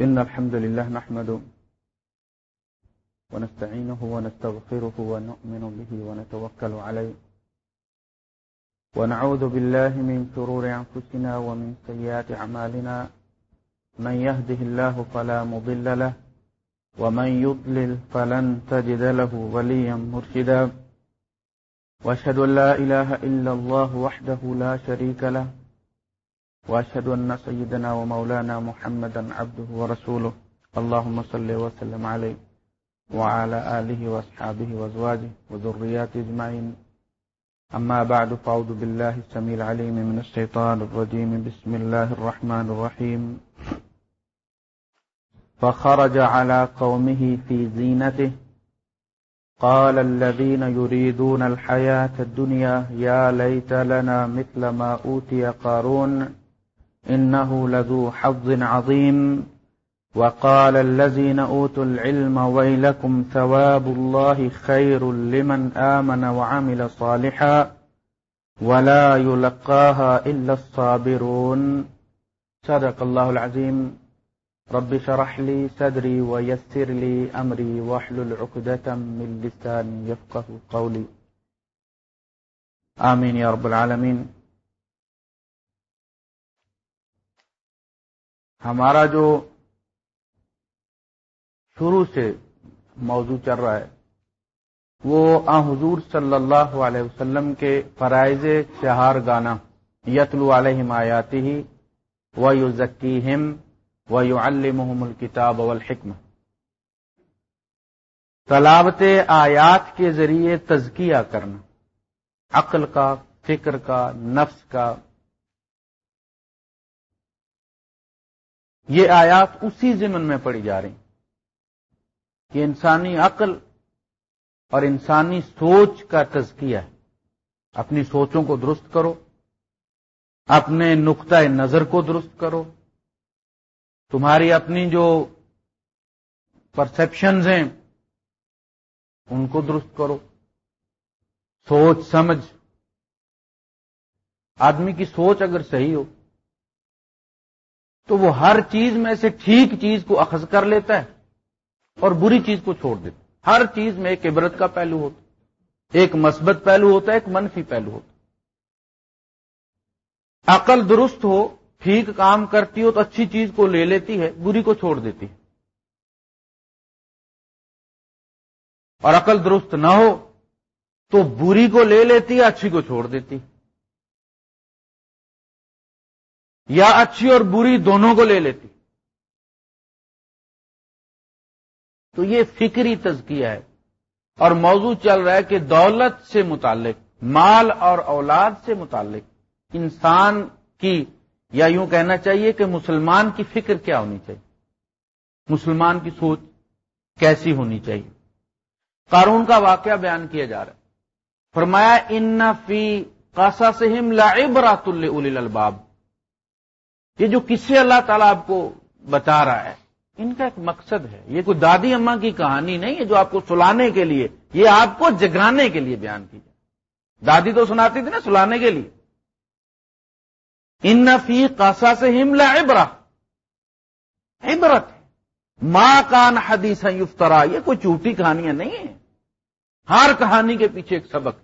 إن الحمد لله نحمده ونستعينه ونستغفره ونؤمن به ونتوكل عليه ونعوذ بالله من شرور أنفسنا ومن سيئات أعمالنا من يهده الله فلا مضل له ومن يضلل فلن تجد له وليا مرشدا واشهد أن لا إله إلا الله وحده لا شريك له وأشهد أن سيدنا ومولانا محمدا عبده ورسوله. اللهم صل وسلم عليه وعلى آله وأصحابه وأزواجه وذرياته أجمعين. أما بعد، فأعوذ بالله السميع العليم من الشيطان الرجيم. بسم الله الرحمن الرحيم. فخرج على قومه في زينته. قال الذين يريدون الحياة الدنيا، يا ليت لنا مثل ما أوتي قارون. إنه لذو حظ عظيم وقال الذين أوتوا العلم ويلكم ثواب الله خير لمن آمن وعمل صالحا ولا يلقاها إلا الصابرون. صدق الله العظيم. رب شرح لي صدري ويسر لي أمري واحلل عقدة من لساني يفقه قولي. آمين يا رب العالمين. ہمارا جو شروع سے موضوع چل رہا ہے، وہ آ حضور صلی اللہ علیہ وسلم کے فرائض چہار گانا، یتلو علیہم آیاتی ہی و یو ذکی ہم و یو المحم الکتاب والحکم تلاوت آیات کے ذریعے تزکیہ کرنا، عقل کا، فکر کا، نفس کا یہ آیات اسی ضمن میں پڑی جا رہی کہ انسانی عقل اور انسانی سوچ کا تزکیہ ہے۔ اپنی سوچوں کو درست کرو، اپنے نقطۂ نظر کو درست کرو۔ تمہاری اپنی جو پرسپشنز ہیں، ان کو درست کرو۔ سوچ سمجھ۔ آدمی کی سوچ اگر صحیح ہو تو وہ ہر چیز میں سے ٹھیک چیز کو اخذ کر لیتا ہے اور بری چیز کو چھوڑ دیتا ہے۔ ہر چیز میں ایک عبرت کا پہلو ہوتا ایک مثبت پہلو ہوتا ہے، ایک منفی پہلو ہوتا عقل درست ہو، ٹھیک کام کرتی ہو، تو اچھی چیز کو لے لیتی ہے، بری کو چھوڑ دیتی ہے۔ اور عقل درست نہ ہو، تو بری کو لے لیتی ہے، اچھی کو چھوڑ دیتی یا اچھی اور بری دونوں کو لے لیتی۔ تو یہ فکری تزکیہ ہے۔ اور موضوع چل رہا ہے کہ دولت سے متعلق، مال اور اولاد سے متعلق۔ انسان کی یا یوں کہنا چاہیے کہ مسلمان کی فکر کیا ہونی چاہیے؟ مسلمان کی سوچ کیسی ہونی چاہیے؟ قارون کا واقعہ بیان کیا جا رہا ہے۔ فرمایا، ان فی قاسا سہم لابرات الباب یہ جو کس سے اللہ تعالیٰ آپ کو بتا رہا ہے، ان کا ایک مقصد ہے۔ یہ کوئی دادی اما کی کہانی نہیں ہے جو آپ کو سلانے کے لیے، یہ آپ کو جگانے کے لیے بیان کی جائے۔ دادی تو سناتی تھی نا سلانے کے لیے۔ ان فی قاسا سے ہملا ابرا عبرت ماں کان حدیث یفترا یہ کوئی چوٹی کہانیاں نہیں ہیں۔ ہر کہانی کے پیچھے ایک سبق۔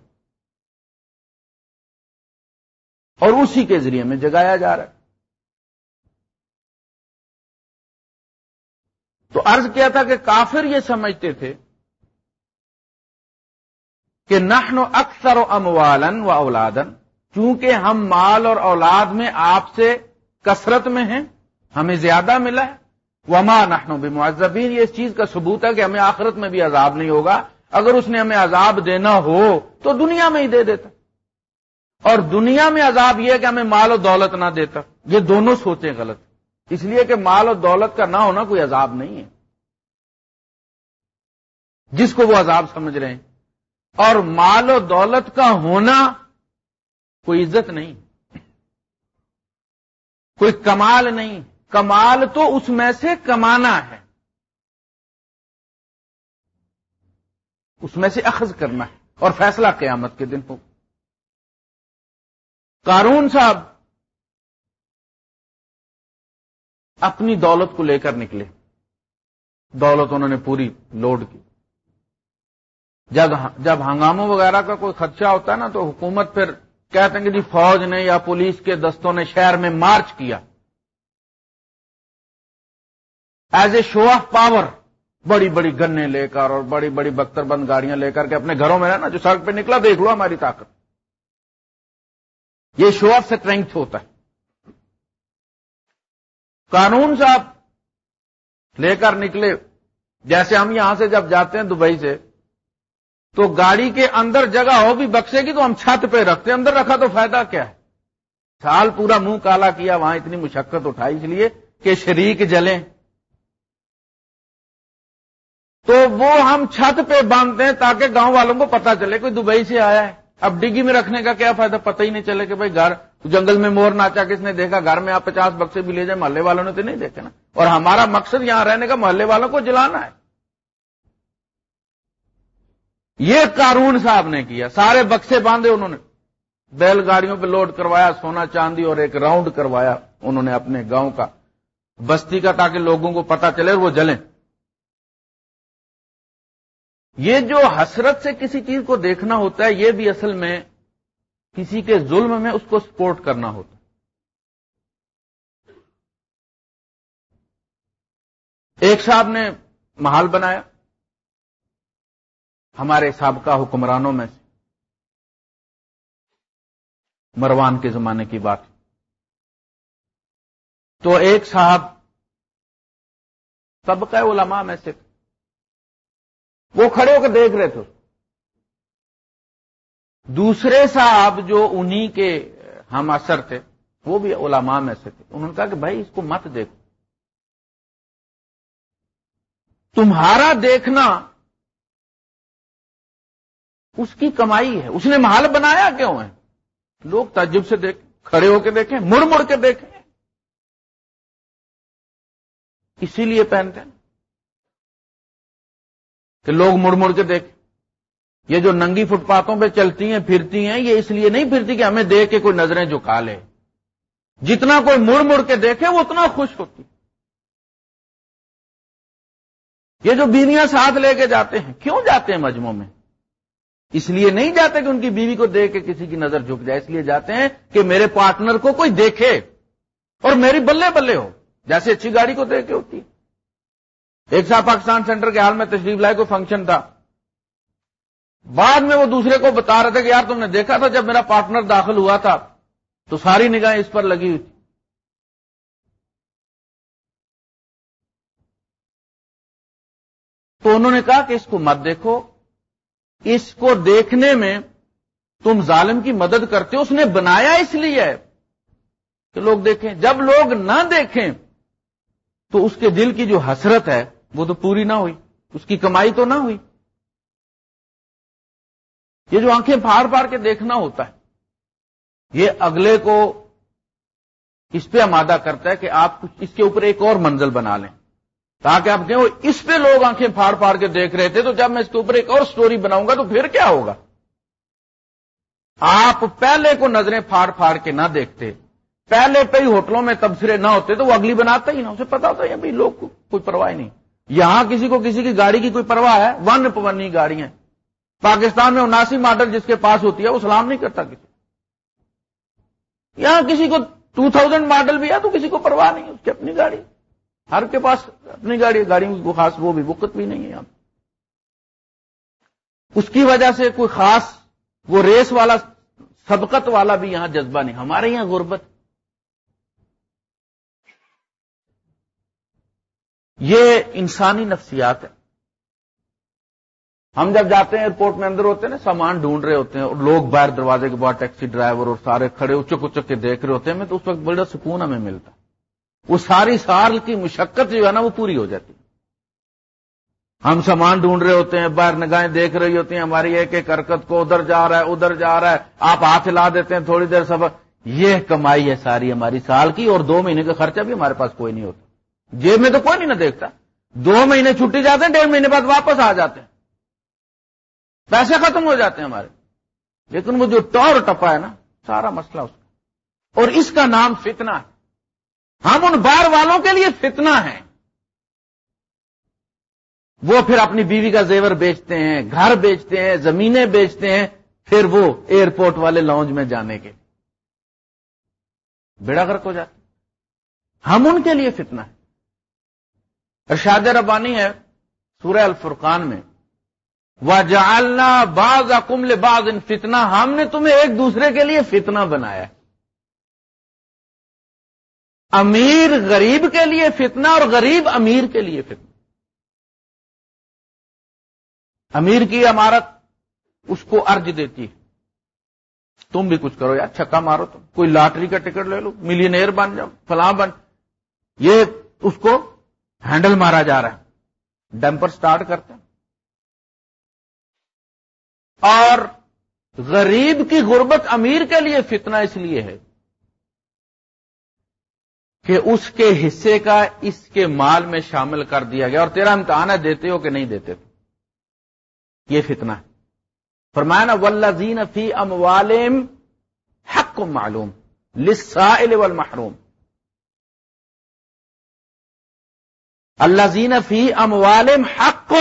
اور اسی کے ذریعے میں جگایا جا رہا ہے۔ تو عرض کیا تھا کہ کافر یہ سمجھتے تھے کہ نحن اکثر و اموالن و اولادن چونکہ ہم مال اور اولاد میں آپ سے کثرت میں ہیں، ہمیں زیادہ ملا ہے۔ وما نحن بمعذبین، یہ اس چیز کا ثبوت ہے کہ ہمیں آخرت میں بھی عذاب نہیں ہوگا۔ اگر اس نے ہمیں عذاب دینا ہو تو دنیا میں ہی دے دیتا۔ اور دنیا میں عذاب یہ ہے کہ ہمیں مال و دولت نہ دیتا۔ یہ دونوں سوچیں غلط۔ اس لیے کہ مال و دولت کا نہ ہونا کوئی عذاب نہیں ہے۔ جس کو وہ عذاب سمجھ رہے ہیں۔ اور مال و دولت کا ہونا کوئی عزت نہیں۔ کوئی کمال نہیں۔ کمال تو اس میں سے کمانا ہے۔ اس میں سے اخذ کرنا ہے۔ اور فیصلہ قیامت کے دن ہو۔ قارون صاحب اپنی دولت کو لے کر نکلے۔ دولت انہوں نے پوری لوڈ کی۔ جب ہاں- جب ہنگاموں وغیرہ کا کوئی خدشہ ہوتا ہے نا تو حکومت پھر کہتے ہیں کہ جی فوج نے یا پولیس کے دستوں نے شہر میں مارچ کیا۔ As a show of power بڑی بڑی گنے لے کر اور بڑی بڑی بختر بند گاڑیاں لے کر کے اپنے گھروں میں رہنا، جو سڑک پہ نکلا، دیکھ لو ہماری طاقت۔ یہ شو آف اسٹرینتھ ہوتا ہے۔ قانون صاحب لے کر نکلے، جیسے ہم یہاں سے جب جاتے ہیں دبئی سے، تو گاڑی کے اندر جگہ ہو بھی بکسے کی تو ہم چھت پہ رکھتے ہیں، اندر رکھا تو فائدہ کیا ہے؟ سال پورا منہ کالا کیا، وہاں اتنی مشقت اٹھائی اس لیے کہ شریک جلیں۔ تو وہ ہم چھت پہ باندھتے ہیں تاکہ گاؤں والوں کو پتا چلے، کوئی دبئی سے آیا ہے، اب ڈگی میں رکھنے کا کیا فائدہ؟ پتہ ہی نہیں چلے کہ بھائی گھر جنگل میں مور ناچا کس نے دیکھا؟ گھر میں آپ پچاس بکسے بھی لے جائیں، محلے والوں نے تو نہیں دیکھا نا؟ اور ہمارا مقصد یہاں رہنے کا، محلے والوں کو جلانا ہے۔ یہ قارون صاحب نے کیا، سارے بکسے باندھے انہوں نے۔ بیل گاڑیوں پہ لوڈ کروایا، سونا چاندی اور ایک راؤنڈ کروایا انہوں نے اپنے گاؤں کا۔ بستی کا تاکہ لوگوں کو پتا چلے وہ جلیں۔ یہ جو حسرت سے کسی چیز کو دیکھنا ہوتا ہے، یہ بھی اصل میں کسی کے ظلم میں اس کو سپورٹ کرنا ہوتا ایک صاحب نے محل بنایا ہمارے سابقہ حکمرانوں میں سے۔ مروان کے زمانے کی بات۔ تو ایک صاحب سبقہ علماء میں سے وہ کھڑے ہو کے دیکھ رہے تھے۔ دوسرے صاحب جو انہی کے ہم اثر تھے، وہ بھی علماء میں سے تھے۔ انہوں نے کہا کہ بھائی، اس کو مت دیکھو۔ تمہارا دیکھنا اس کی کمائی ہے۔ اس نے محل بنایا کیوں ہے؟ لوگ تجب سے دیکھ، کھڑے ہو کے دیکھیں، مڑ مڑ کے دیکھیں۔ اسی لیے پہنتے ہیں کہ لوگ مڑ مڑ کے دیکھیں۔ یہ جو ننگی فٹ پاتھوں پہ چلتی ہیں، پھرتی ہیں، یہ اس لیے نہیں پھرتی کہ ہمیں دیکھ کے کوئی نظریں جھکا لے۔ جتنا کوئی مڑ مڑ کے دیکھے، وہ اتنا خوش ہوتی۔ یہ جو بیویاں ساتھ لے کے جاتے ہیں، کیوں جاتے ہیں مجموعوں میں؟ اس لیے نہیں جاتے کہ ان کی بیوی کو دیکھ کے کسی کی نظر جھک جائے۔ اس لیے جاتے ہیں کہ میرے پارٹنر کو کوئی دیکھے اور میری بلے بلے ہو، جیسے اچھی گاڑی کو دیکھ کے ہوتی۔ ایک صاحب پاکستان سینٹر کے حال میں تشریف لائے، کوئی فنکشن تھا۔ بعد میں وہ دوسرے کو بتا رہے تھے کہ یار تم نے دیکھا تھا جب میرا پارٹنر داخل ہوا تھا، تو ساری نگاہیں اس پر لگی ہوئی تھی تو انہوں نے کہا کہ اس کو مت دیکھو، اس کو دیکھنے میں تم ظالم کی مدد کرتے ہو، اس نے بنایا اس لیے کہ لوگ دیکھیں۔ جب لوگ نہ دیکھیں، تو اس کے دل کی جو حسرت ہے، وہ تو پوری نہ ہوئی، اس کی کمائی تو نہ ہوئی۔ یہ جو آنکھیں پھاڑ پھاڑ کے دیکھنا ہوتا ہے، یہ اگلے کو اس پہ آمادہ کرتا ہے کہ آپ اس کے اوپر ایک اور منزل بنا لیں۔ تاکہ آپ کہیں اس پہ لوگ آنکھیں پھاڑ پھاڑ کے دیکھ رہے تھے، تو جب میں اس کے اوپر ایک اور سٹوری بناؤں گا تو پھر کیا ہوگا؟ آپ پہلے کو نظریں پھاڑ پھاڑ کے نہ دیکھتے، پہلے پہ ہی ہوٹلوں میں تبصرے نہ ہوتے، تو وہ اگلی بناتا ہی نہ، اسے پتا ہوتا ہے بھائی لوگ کوئی پرواہ نہیں۔ یہاں کسی کو کسی کی گاڑی کی کوئی پرواہ ہے؟ ون پونی گاڑیاں۔ پاکستان میں اناسی ماڈل جس کے پاس ہوتی ہے، وہ سلام نہیں کرتا کسی یہاں کسی کو ٹو تھاؤزینڈ ماڈل بھی ہے تو کسی کو پرواہ نہیں، اس کی اپنی گاڑی۔ ہر کے پاس اپنی گاڑی گاڑی کو خاص وہ بھی وقت بھی نہیں ہے یہاں۔ اس کی وجہ سے کوئی خاص وہ ریس والا، سبقت والا بھی یہاں جذبہ نہیں۔ ہمارے یہاں غربت۔ یہ انسانی نفسیات ہے۔ ہم جب جاتے ہیں ایئرپورٹ میں اندر ہوتے ہیں نا، سامان ڈھونڈ رہے ہوتے ہیں اور لوگ باہر دروازے کے بعد ٹیکسی ڈرائیور اور سارے کھڑے اچک اچک کے دیکھ رہے ہوتے ہیں تو اس وقت بڑا سکون ہمیں ملتا۔ وہ ساری سال کی مشقت جو ہے نا، وہ پوری ہو جاتی۔ ہم سامان ڈھونڈ رہے ہوتے ہیں، باہر نگاہیں دیکھ رہی ہوتی ہیں، ہماری ایک ایک حرکت کو ادھر جا رہا ہے، ادھر جا رہا ہے، آپ ہاتھ لا دیتے ہیں تھوڑی دیر سب یہ کمائی ہے ساری ہماری سال کی اور دو مہینے کا خرچہ بھی ہمارے پاس کوئی نہیں ہوتا۔ جیب میں تو کوئی نہیں نہ دیکھتا۔ دو مہینے چھٹی جاتے ہیں، ڈیڑھ مہینے بعد واپس آ جاتے ہیں۔ پیسے ختم ہو جاتے ہیں ہمارے۔ لیکن وہ جو ٹور ٹپا ہے نا، سارا مسئلہ اس کا۔ اور اس کا نام فتنہ ہے۔ ہم ان بار والوں کے لیے فتنہ ہیں۔ وہ پھر اپنی بیوی کا زیور بیچتے ہیں، گھر بیچتے ہیں، زمینیں بیچتے ہیں، پھر وہ ایئرپورٹ والے لانچ میں جانے کے۔ بیڑا گرک ہو جاتا ہم ان کے لیے فتنہ ہے۔ ارشاد ربانی ہے سورہ الفرقان میں۔ وہ جالنا باز اکمل باز ان فتنہ ہم نے تمہیں ایک دوسرے کے لیے فتنہ بنایا۔ امیر غریب کے لیے فتنہ اور غریب امیر کے لیے فتنہ۔ امیر کی عمارت اس کو ارج دیتی ہے۔ تم بھی کچھ کرو یار چھکا اچھا مارو تم۔ کوئی لاٹری کا ٹکٹ لے لو، ملینئر بن جاؤ، فلاں بن۔ یہ اس کو ہینڈل مارا جا رہا ہے۔ ڈمپر سٹارٹ کرتے ہیں۔ اور غریب کی غربت امیر کے لیے فتنہ اس لیے ہے کہ اس کے حصے کا اس کے مال میں شامل کر دیا گیا اور تیرا امتحان ہے، دیتے ہو کہ نہیں دیتے؟ یہ فتنہ ہے۔ فرمایا نا ولزین فی ام والم حق معلوم لسائل والمحروم۔ اللہ زین فی ام والم حق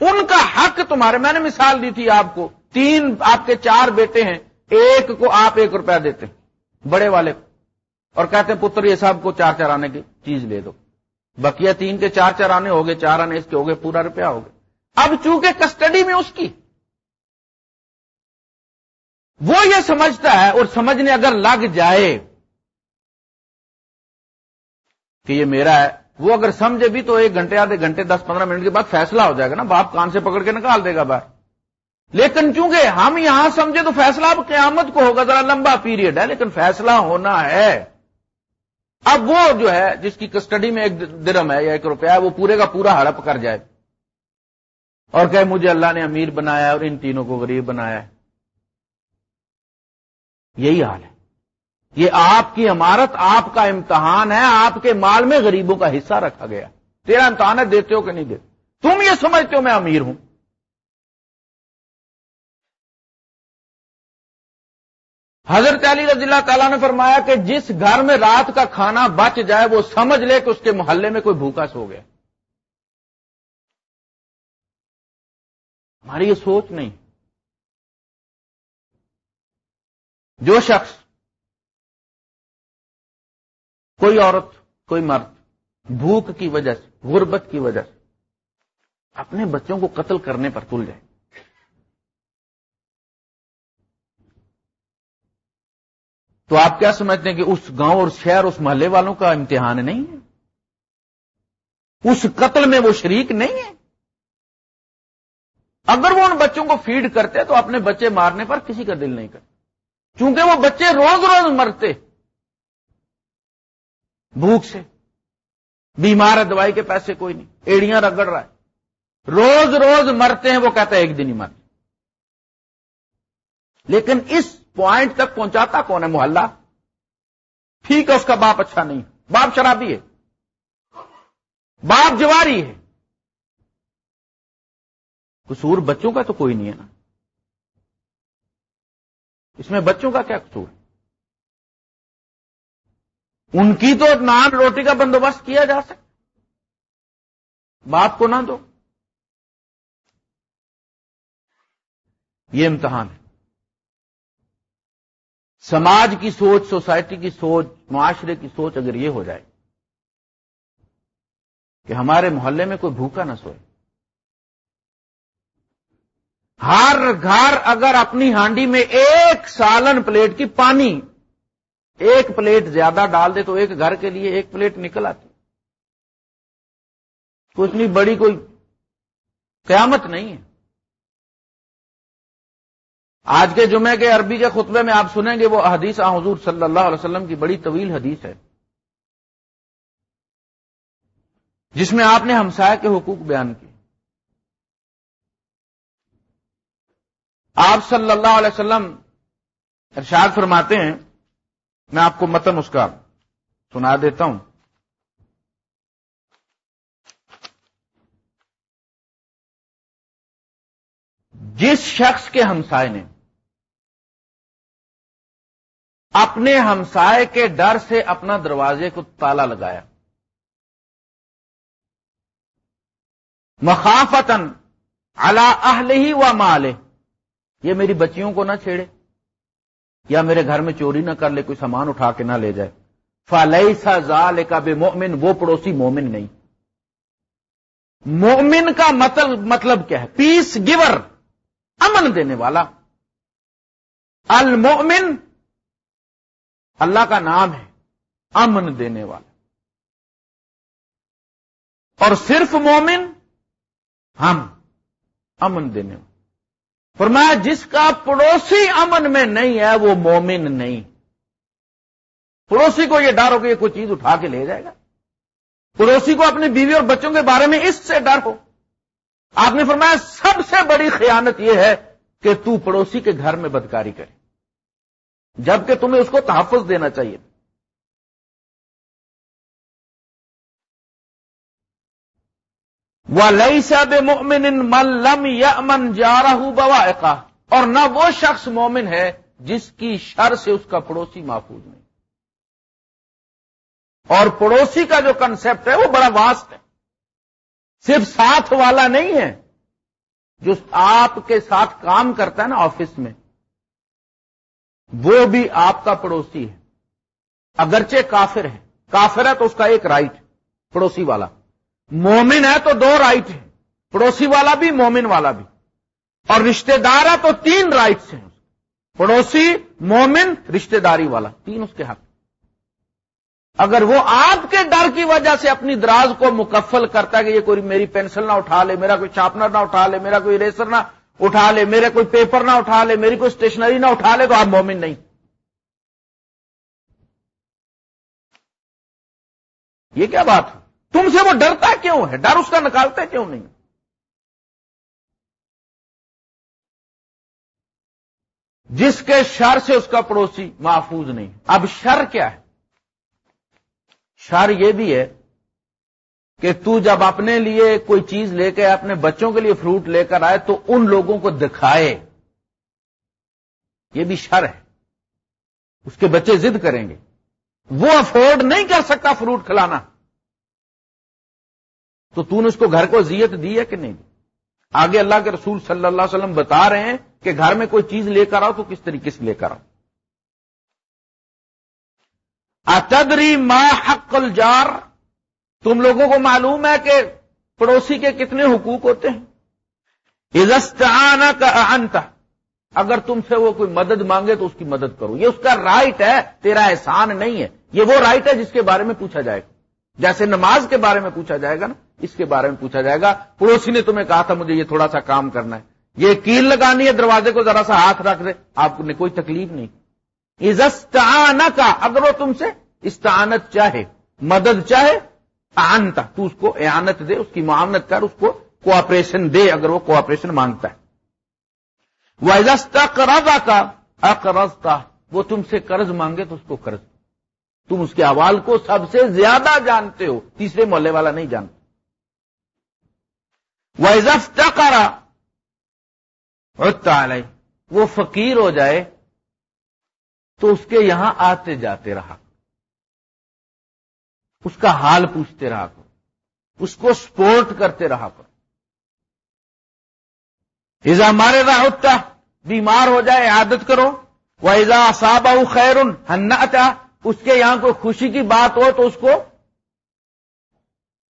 ان کا حق تمہارے میں نے مثال دی تھی آپ کو۔ تین آپ کے چار بیٹے ہیں۔ ایک کو آپ ایک روپیہ دیتے ہیں۔ بڑے والے کو۔ اور کہتے ہیں، پتر، یہ صاحب کو چار چار آنے کی چیز لے دو۔ بقیہ تین کے چار چار آنے ہو گئے، چار آنے اس کے ہو گئے، پورا روپیہ ہو گیا اب چونکہ کسٹڈی میں اس کی۔ وہ یہ سمجھتا ہے اور سمجھنے اگر لگ جائے کہ یہ میرا ہے وہ اگر سمجھے بھی تو ایک گھنٹے، آدھے گھنٹے، دس پندرہ منٹ کے بعد فیصلہ ہو جائے گا نا، باپ کان سے پکڑ کے نکال دے گا باہر۔ لیکن چونکہ ہم یہاں سمجھے تو فیصلہ اب قیامت کو ہوگا، ذرا لمبا پیریڈ ہے، لیکن فیصلہ ہونا ہے۔ اب وہ جو ہے، جس کی کسٹڈی میں ایک درم ہے یا ایک روپیہ ہے، وہ پورے کا پورا ہڑپ کر جائے۔ اور کہ مجھے اللہ نے امیر بنایا اور ان تینوں کو غریب بنایا ہے۔ یہی حال ہے۔ یہ آپ کی عمارت آپ کا امتحان ہے، آپ کے مال میں غریبوں کا حصہ رکھا گیا۔ تیرا امتحان ہے، دیتے ہو کہ نہیں دیتے؟ تم یہ سمجھتے ہو میں امیر ہوں۔ حضرت علی رضی اللہ تعالیٰ نے فرمایا کہ جس گھر میں رات کا کھانا بچ جائے، وہ سمجھ لے کہ اس کے محلے میں کوئی بھوکا سو گیا۔ ہماری یہ سوچ نہیں۔ جو شخص کوئی عورت، کوئی مرد، بھوک کی وجہ سے، غربت کی وجہ سے، اپنے بچوں کو قتل کرنے پر تل جائے۔ تو آپ کیا سمجھتے ہیں کہ اس گاؤں اور شہر، اس محلے والوں کا امتحان نہیں ہے؟ اس قتل میں وہ شریک نہیں ہے؟ اگر وہ ان بچوں کو فیڈ کرتے تو اپنے بچے مارنے پر کسی کا دل نہیں کرتے چونکہ وہ بچے روز روز مرتے۔ بھوک سے۔ بیمار ہے، دوائی کے پیسے کوئی نہیں۔ ایڑیاں رگڑ رہا ہے۔ روز روز مرتے ہیں، وہ کہتا ہے، ایک دن ہی مرتے لیکن اس پوائنٹ تک پہنچاتا کون ہے؟ محلہ۔ ٹھیک ہے، اس کا باپ اچھا نہیں۔ باپ شرابی ہے۔ باپ جواری ہے۔ قصور بچوں کا تو کوئی نہیں ہے نا۔ اس میں بچوں کا کیا قصور ہے؟ ان کی تو نان روٹی کا بندوبست کیا جا سکتا باپ کو نہ دو۔ یہ امتحان ہے۔ سماج کی سوچ، سوسائٹی کی سوچ، معاشرے کی سوچ اگر یہ ہو جائے کہ ہمارے محلے میں کوئی بھوکا نہ سوئے۔ ہر گھر اگر اپنی ہانڈی میں ایک سالن پلیٹ کی پانی ایک پلیٹ زیادہ ڈال دے تو ایک گھر کے لیے ایک پلیٹ نکل آتی۔ تو اتنی بڑی کوئی قیامت نہیں ہے۔ آج کے جمعے کے عربی کے خطبے میں آپ سنیں گے وہ حدیث حضور صلی اللہ علیہ وسلم کی بڑی طویل حدیث ہے۔ جس میں آپ نے ہمسائے کے حقوق بیان کیے۔ آپ صلی اللہ علیہ وسلم ارشاد فرماتے ہیں میں آپ کو متن اس کا سنا دیتا ہوں۔ جس شخص کے ہمسائے نے اپنے ہمسائے کے ڈر سے اپنا دروازے کو تالا لگایا مخافتن اللہ اہل ہی و مالے یہ میری بچیوں کو نہ چھیڑے۔ یا میرے گھر میں چوری نہ کر لے، کوئی سامان اٹھا کے نہ لے جائے۔ فلئی سا زال کا بے مومن وہ پڑوسی مومن نہیں۔ مومن کا مطلب مطلب کیا ہے؟ پیس گیور امن دینے والا۔ المومن اللہ کا نام ہے، امن دینے والا۔ اور صرف مومن، ہم، امن دینے والا۔ فرمایا، جس کا پڑوسی امن میں نہیں ہے، وہ مومن نہیں۔ پڑوسی کو یہ ڈر ہو کہ یہ کوئی چیز اٹھا کے لے جائے گا۔ پڑوسی کو اپنی بیوی اور بچوں کے بارے میں اس سے ڈر ہو۔ آپ نے فرمایا، سب سے بڑی خیانت یہ ہے کہ تو پڑوسی کے گھر میں بدکاری کرے۔ جبکہ تمہیں اس کو تحفظ دینا چاہیے۔ وہ لئی صاحب مومن ملم یا امن جا رہا اور نہ وہ شخص مومن ہے جس کی شر سے اس کا پڑوسی محفوظ نہیں۔ اور پڑوسی کا جو کنسپٹ ہے وہ بڑا واسٹ ہے۔ صرف ساتھ والا نہیں ہے۔ جو آپ کے ساتھ کام کرتا ہے نا آفس میں، وہ بھی آپ کا پڑوسی ہے۔ اگرچہ کافر ہے۔ کافر ہے تو اس کا ایک رائٹ پڑوسی والا۔ مومن ہے تو دو رائٹ ہیں، پڑوسی والا بھی، مومن والا بھی۔ اور رشتہ دار ہے تو تین رائٹس ہیں۔ پڑوسی، مومن، رشتہ داری والا، تین اس کے حق۔ اگر وہ آپ کے ڈر کی وجہ سے اپنی دراز کو مکفل کرتا ہے کہ یہ کوئی میری پینسل نہ اٹھا لے، میرا کوئی شارپنر نہ اٹھا لے، میرا کوئی ریسر نہ اٹھا لے میرے کوئی پیپر نہ اٹھا لے، میری کوئی اسٹیشنری نہ اٹھا لے، تو آپ مومن نہیں۔ یہ کیا بات ہے؟ تم سے وہ ڈرتا کیوں ہے؟ ڈر اس کا نکالتا کیوں نہیں؟ جس کے شر سے اس کا پڑوسی محفوظ نہیں۔ اب شر کیا ہے؟ شر یہ بھی ہے کہ تو جب اپنے لیے کوئی چیز لے کے اپنے بچوں کے لیے فروٹ لے کر آئے تو ان لوگوں کو دکھائے۔ یہ بھی شر ہے۔ اس کے بچے ضد کریں گے۔ وہ افورڈ نہیں کر سکتا فروٹ کھلانا۔ تو تو نے اس کو گھر کو زیت دی ہے کہ نہیں دی؟ آگے اللہ کے رسول صلی اللہ علیہ وسلم بتا رہے ہیں کہ گھر میں کوئی چیز لے کر آؤ تو کس طریقے سے لے کر آؤ؟ اتدری ما حق الجار؟ تم لوگوں کو معلوم ہے کہ پڑوسی کے کتنے حقوق ہوتے ہیں؟ عزستانہ کا انتا اگر تم سے وہ کوئی مدد مانگے تو اس کی مدد کرو۔ یہ اس کا رائٹ ہے، تیرا احسان نہیں ہے۔ یہ وہ رائٹ ہے جس کے بارے میں پوچھا جائے گا۔ جیسے نماز کے بارے میں پوچھا جائے گا نا۔ اس کے بارے میں پوچھا جائے گا۔ پڑوسی نے تمہیں کہا تھا مجھے یہ تھوڑا سا کام کرنا ہے۔ یہ کیل لگانی ہے دروازے کو، ذرا سا ہاتھ رکھ دے۔ آپ نے کوئی تکلیف نہیں۔ عزستانہ کا اگر وہ تم سے استعانت چاہے، مدد چاہے آنتا تو اس کو اعانت دے، اس کی معاونت کر، اس کو کوآپریشن دے، اگر وہ کوآپریشن مانگتا ہے۔ وہ عزستہ کرزا کا اقرضتا وہ تم سے قرض مانگے تو اس کو قرض۔ تم اس کے حوال کو سب سے زیادہ جانتے ہو، تیسرے محلے والا نہیں جانتا۔ وہ عزت کرا وہ فقیر ہو جائے تو اس کے یہاں آتے جاتے رہا۔ اس کا حال پوچھتے رہا۔ کرو اس کو سپورٹ کرتے رہا۔ کرو ایزا مارے راہتا بیمار ہو جائے، عادت کرو۔ وہ ایزا صاب خیر ہنتا اس کے یہاں کوئی خوشی کی بات ہو تو اس کو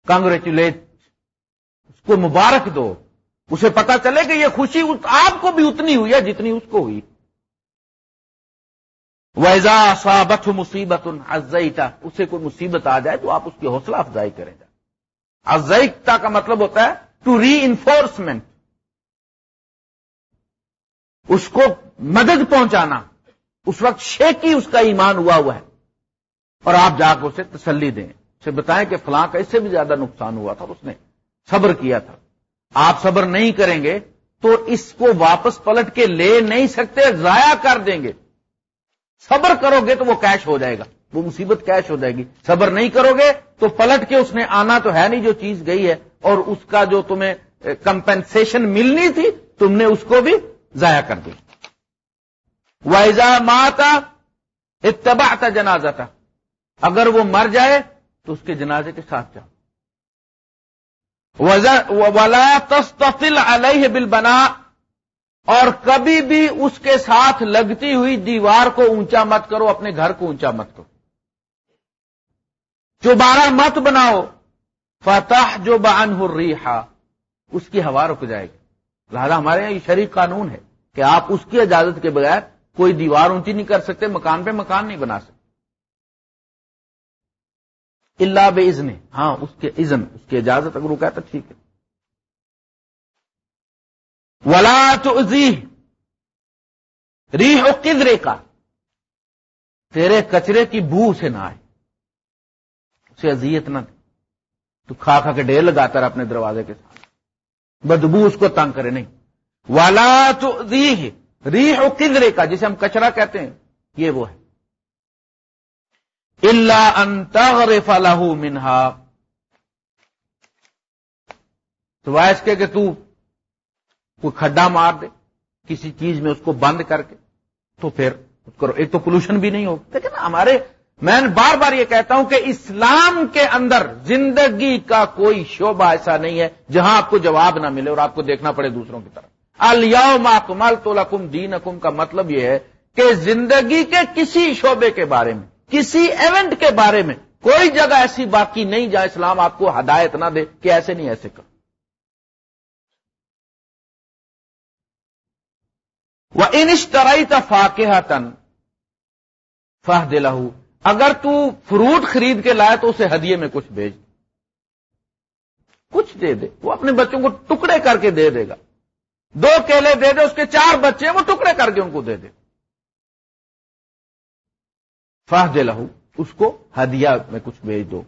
کانگریچولیٹ کو مبارک دو، اسے پتا چلے کہ یہ خوشی آپ کو بھی اتنی ہوئی ہے جتنی اس کو ہوئی۔ ویزا صابت مصیبت ازیتا اسے کوئی مصیبت آ جائے تو آپ اس کی حوصلہ افزائی کریں گے۔ ازیتا کا مطلب ہوتا ہے ٹو ری انفورسمنٹ اس کو مدد پہنچانا۔ اس وقت شیکی اس کا ایمان ہوا ہوا ہے۔ اور آپ جا کے اسے تسلی دیں۔ اسے بتائیں کہ فلاں کا اس سے بھی زیادہ نقصان ہوا تھا اس نے صبر کیا تھا۔ آپ صبر نہیں کریں گے تو اس کو واپس پلٹ کے لے نہیں سکتے، ضائع کر دیں گے۔ صبر کرو گے تو وہ کیش ہو جائے گا۔ وہ مصیبت کیش ہو جائے گی۔ صبر نہیں کرو گے تو پلٹ کے اس نے آنا تو ہے نہیں جو چیز گئی ہے۔ اور اس کا جو تمہیں کمپنسیشن ملنی تھی، تم نے اس کو بھی ضائع کر دی وائزا ماتا اتباع تھا جنازہ تھا اگر وہ مر جائے تو اس کے جنازے کے ساتھ جاؤ۔ ولا تستفل علیہ بل بنا اور کبھی بھی اس کے ساتھ لگتی ہوئی دیوار کو اونچا مت کرو، اپنے گھر کو اونچا مت کرو۔ چوبارہ مت بناؤ۔ فتح جو بان ریحا اس کی ہوا رک جائے گی۔ لہذا ہمارے یہاں یہ شریک قانون ہے کہ آپ اس کی اجازت کے بغیر کوئی دیوار اونچی نہیں کر سکتے، مکان پہ مکان نہیں بنا سکتے۔ اللہ بے ازن ہاں اس کے اذن، اس کی اجازت اگر وہ کہتا ٹھیک ہے۔ ولا تو ری ہو کدرے کا تیرے کچرے کی بو سے نہ آئے۔ اسے اذیت نہ دے۔ تو کھا کھا کے ڈیر لگاتا رہا اپنے دروازے کے ساتھ بدبو اس کو تنگ کرے، نہیں۔ والا تو ری ہو کدرے کا جسے ہم کچرا کہتے ہیں، یہ وہ ہے۔ اللہ انتغ فلاح منہا تو وائس کے کہ تو کوئی کھڈا مار دے، کسی چیز میں اس کو بند کر کے، تو پھر کرو ایک تو پولوشن بھی نہیں ہوگا۔ لیکن ہمارے، میں بار بار یہ کہتا ہوں کہ اسلام کے اندر زندگی کا کوئی شعبہ ایسا نہیں ہے جہاں آپ کو جواب نہ ملے اور آپ کو دیکھنا پڑے دوسروں کی طرف۔ الما کمال تو لکم دین کا مطلب یہ ہے کہ زندگی کے کسی شعبے کے بارے میں کسی ایونٹ کے بارے میں کوئی جگہ ایسی باقی نہیں جہاں اسلام آپ کو ہدایت نہ دے کہ ایسے نہیں ایسے کر وہ انشترائی تھا تن فہ دلا اگر تو فروٹ خرید کے لائے تو اسے ہدیے میں کچھ بھیج۔ کچھ دے دے۔ وہ اپنے بچوں کو ٹکڑے کر کے دے دے گا۔ دو کیلے دے دے، اس کے چار بچے وہ ٹکڑے کر کے ان کو دے دے۔ دے لہو، اس کو ہدیہ میں کچھ بھیج دو۔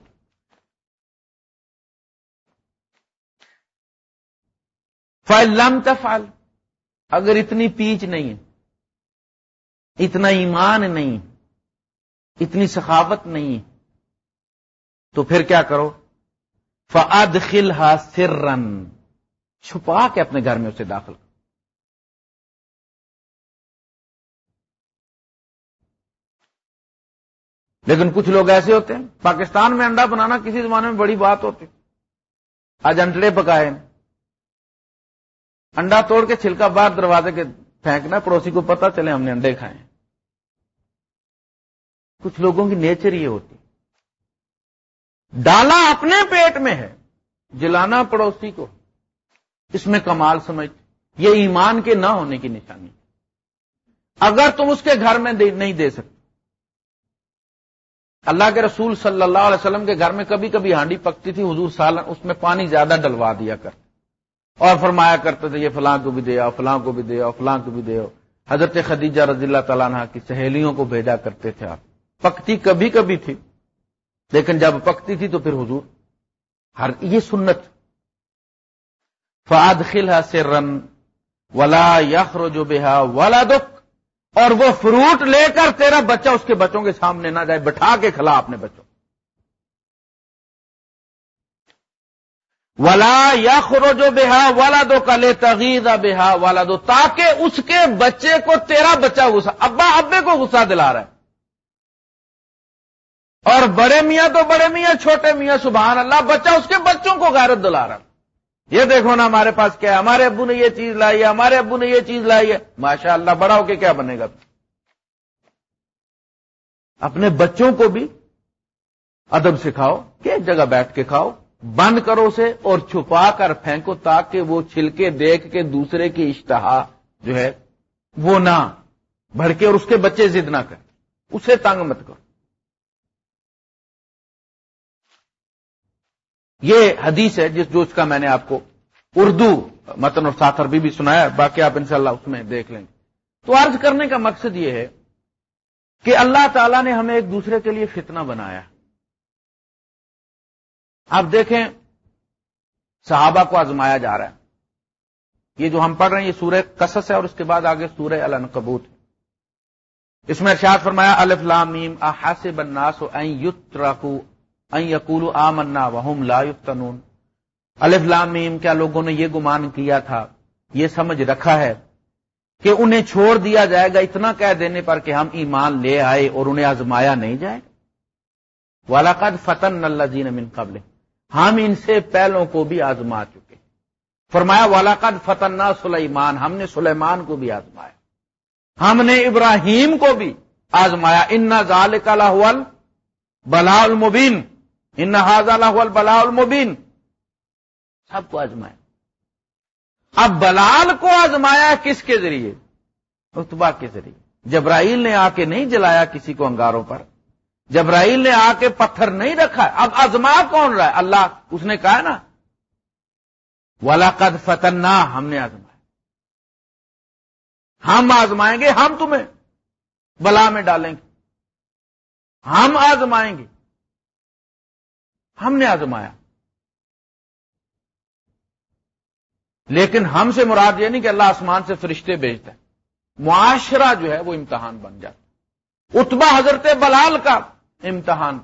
فلم تفال اگر اتنی پیچ نہیں ہے، اتنا ایمان نہیں اتنی سخاوت نہیں تو پھر کیا کرو؟ فعد خلحا سر چھپا کے اپنے گھر میں اسے داخل کرو۔ لیکن کچھ لوگ ایسے ہوتے ہیں، پاکستان میں انڈا بنانا کسی زمانے میں بڑی بات ہوتی۔ آج انڈے پکائے انڈا توڑ کے چھلکا باہر دروازے کے پھینکنا، پڑوسی کو پتا چلے ہم نے انڈے کھائے۔ کچھ لوگوں کی نیچر یہ ہوتی۔ ڈالا اپنے پیٹ میں ہے، جلانا پڑوسی کو۔ اس میں کمال سمجھ۔ یہ ایمان کے نہ ہونے کی نشانی۔ اگر تم اس کے گھر میں نہیں دے سکتے۔ اللہ کے رسول صلی اللہ علیہ وسلم کے گھر میں کبھی کبھی ہانڈی پکتی تھی، حضور سالن اس میں پانی زیادہ ڈلوا دیا کر اور فرمایا کرتے تھے، یہ فلاں کو بھی دے آؤ، فلاں کو بھی دے آؤ، فلاں کو بھی دے آؤ۔ حضرت خدیجہ رضی اللہ تعالیٰ عنہ کی سہیلیوں کو بھیجا کرتے تھے آپ۔ پکتی کبھی کبھی تھی، لیکن جب پکتی تھی تو پھر حضور ہر، یہ سنت۔ فاد خلا سے رن ولا یخر جو بےحا والا دکھ اور وہ فروٹ لے کر تیرا بچہ اس کے بچوں کے سامنے نہ جائے، بٹھا کے کھلا اپنے بچوں۔ ولا یا خرو جو بےحا والا دو کلے تغیر بےحا والا دو تاکہ اس کے بچے کو تیرا بچہ غصہ، ابا، ابے کو غصہ دلا رہا ہے۔ اور بڑے میاں تو بڑے میاں، چھوٹے میاں، سبحان اللہ، بچہ اس کے بچوں کو غیرت دلا رہا ہے۔ یہ دیکھو نا ہمارے پاس کیا ہے، ہمارے ابو نے یہ چیز لائی ہے، ہمارے ابو نے یہ چیز لائی ہے۔ ماشاء اللہ بڑا ہو کے کیا بنے گا؟ اپنے بچوں کو بھی ادب سکھاؤ، کہ ایک جگہ بیٹھ کے کھاؤ، بند کرو اسے اور چھپا کر پھینکو تاکہ وہ چھلکے دیکھ کے دوسرے کی اشتہا جو ہے وہ نہ بھڑکے اور اس کے بچے ضد نہ کریں۔ اسے تنگ مت کرو۔ یہ حدیث ہے جس جو اس کا میں نے آپ کو اردو متن اور ساتر بھی, بھی سنایا باقی آپ انشاءاللہ اس میں دیکھ لیں گے۔ تو عرض کرنے کا مقصد یہ ہے کہ اللہ تعالی نے ہمیں ایک دوسرے کے لیے فتنہ بنایا آپ دیکھیں صحابہ کو آزمایا جا رہا ہے۔ یہ جو ہم پڑھ رہے ہیں یہ سورہ قصص ہے اور اس کے بعد آگے سورہ النکبوت اس میں ارشاد فرمایا الف لامیم احاسب الناس ان یترکو یقول آمنا وہم لا یفتنون۔ الف لام میم، کیا لوگوں نے یہ گمان کیا تھا، یہ سمجھ رکھا ہے کہ انہیں چھوڑ دیا جائے گا، اتنا کہہ دینے پر کہ ہم ایمان لے آئے اور انہیں آزمایا نہیں جائے۔ گا والاقد فتن اللہ جین امن قبل ہم ان سے پہلوں کو بھی آزما چکے۔ فرمایا والاقد فتن سلیمان ہم نے سلیمان کو بھی آزمایا۔ ہم نے ابراہیم کو بھی آزمایا۔ ان ظال کا بلا المبین۔ ان لاہول بلا المبین۔ سب کو آزمایا اب بلال کو آزمایا کس کے ذریعے؟ اتبا کے ذریعے۔ جبرائیل نے آ کے نہیں جلایا کسی کو انگاروں پر۔ جبرائیل نے آ کے پتھر نہیں رکھا۔ اب آزما کون رہا ہے؟ اللہ۔ اس نے کہا نا۔ والا قد فتنا۔ ہم نے آزمایا۔ ہم آزمائیں گے، ہم تمہیں بلا میں ڈالیں گے۔ ہم آزمائیں گے۔ ہم نے آزمایا۔ لیکن ہم سے مراد یہ نہیں کہ اللہ آسمان سے فرشتے بھیجتا ہے معاشرہ جو ہے وہ امتحان بن جاتا اتبا حضرت بلال کا امتحان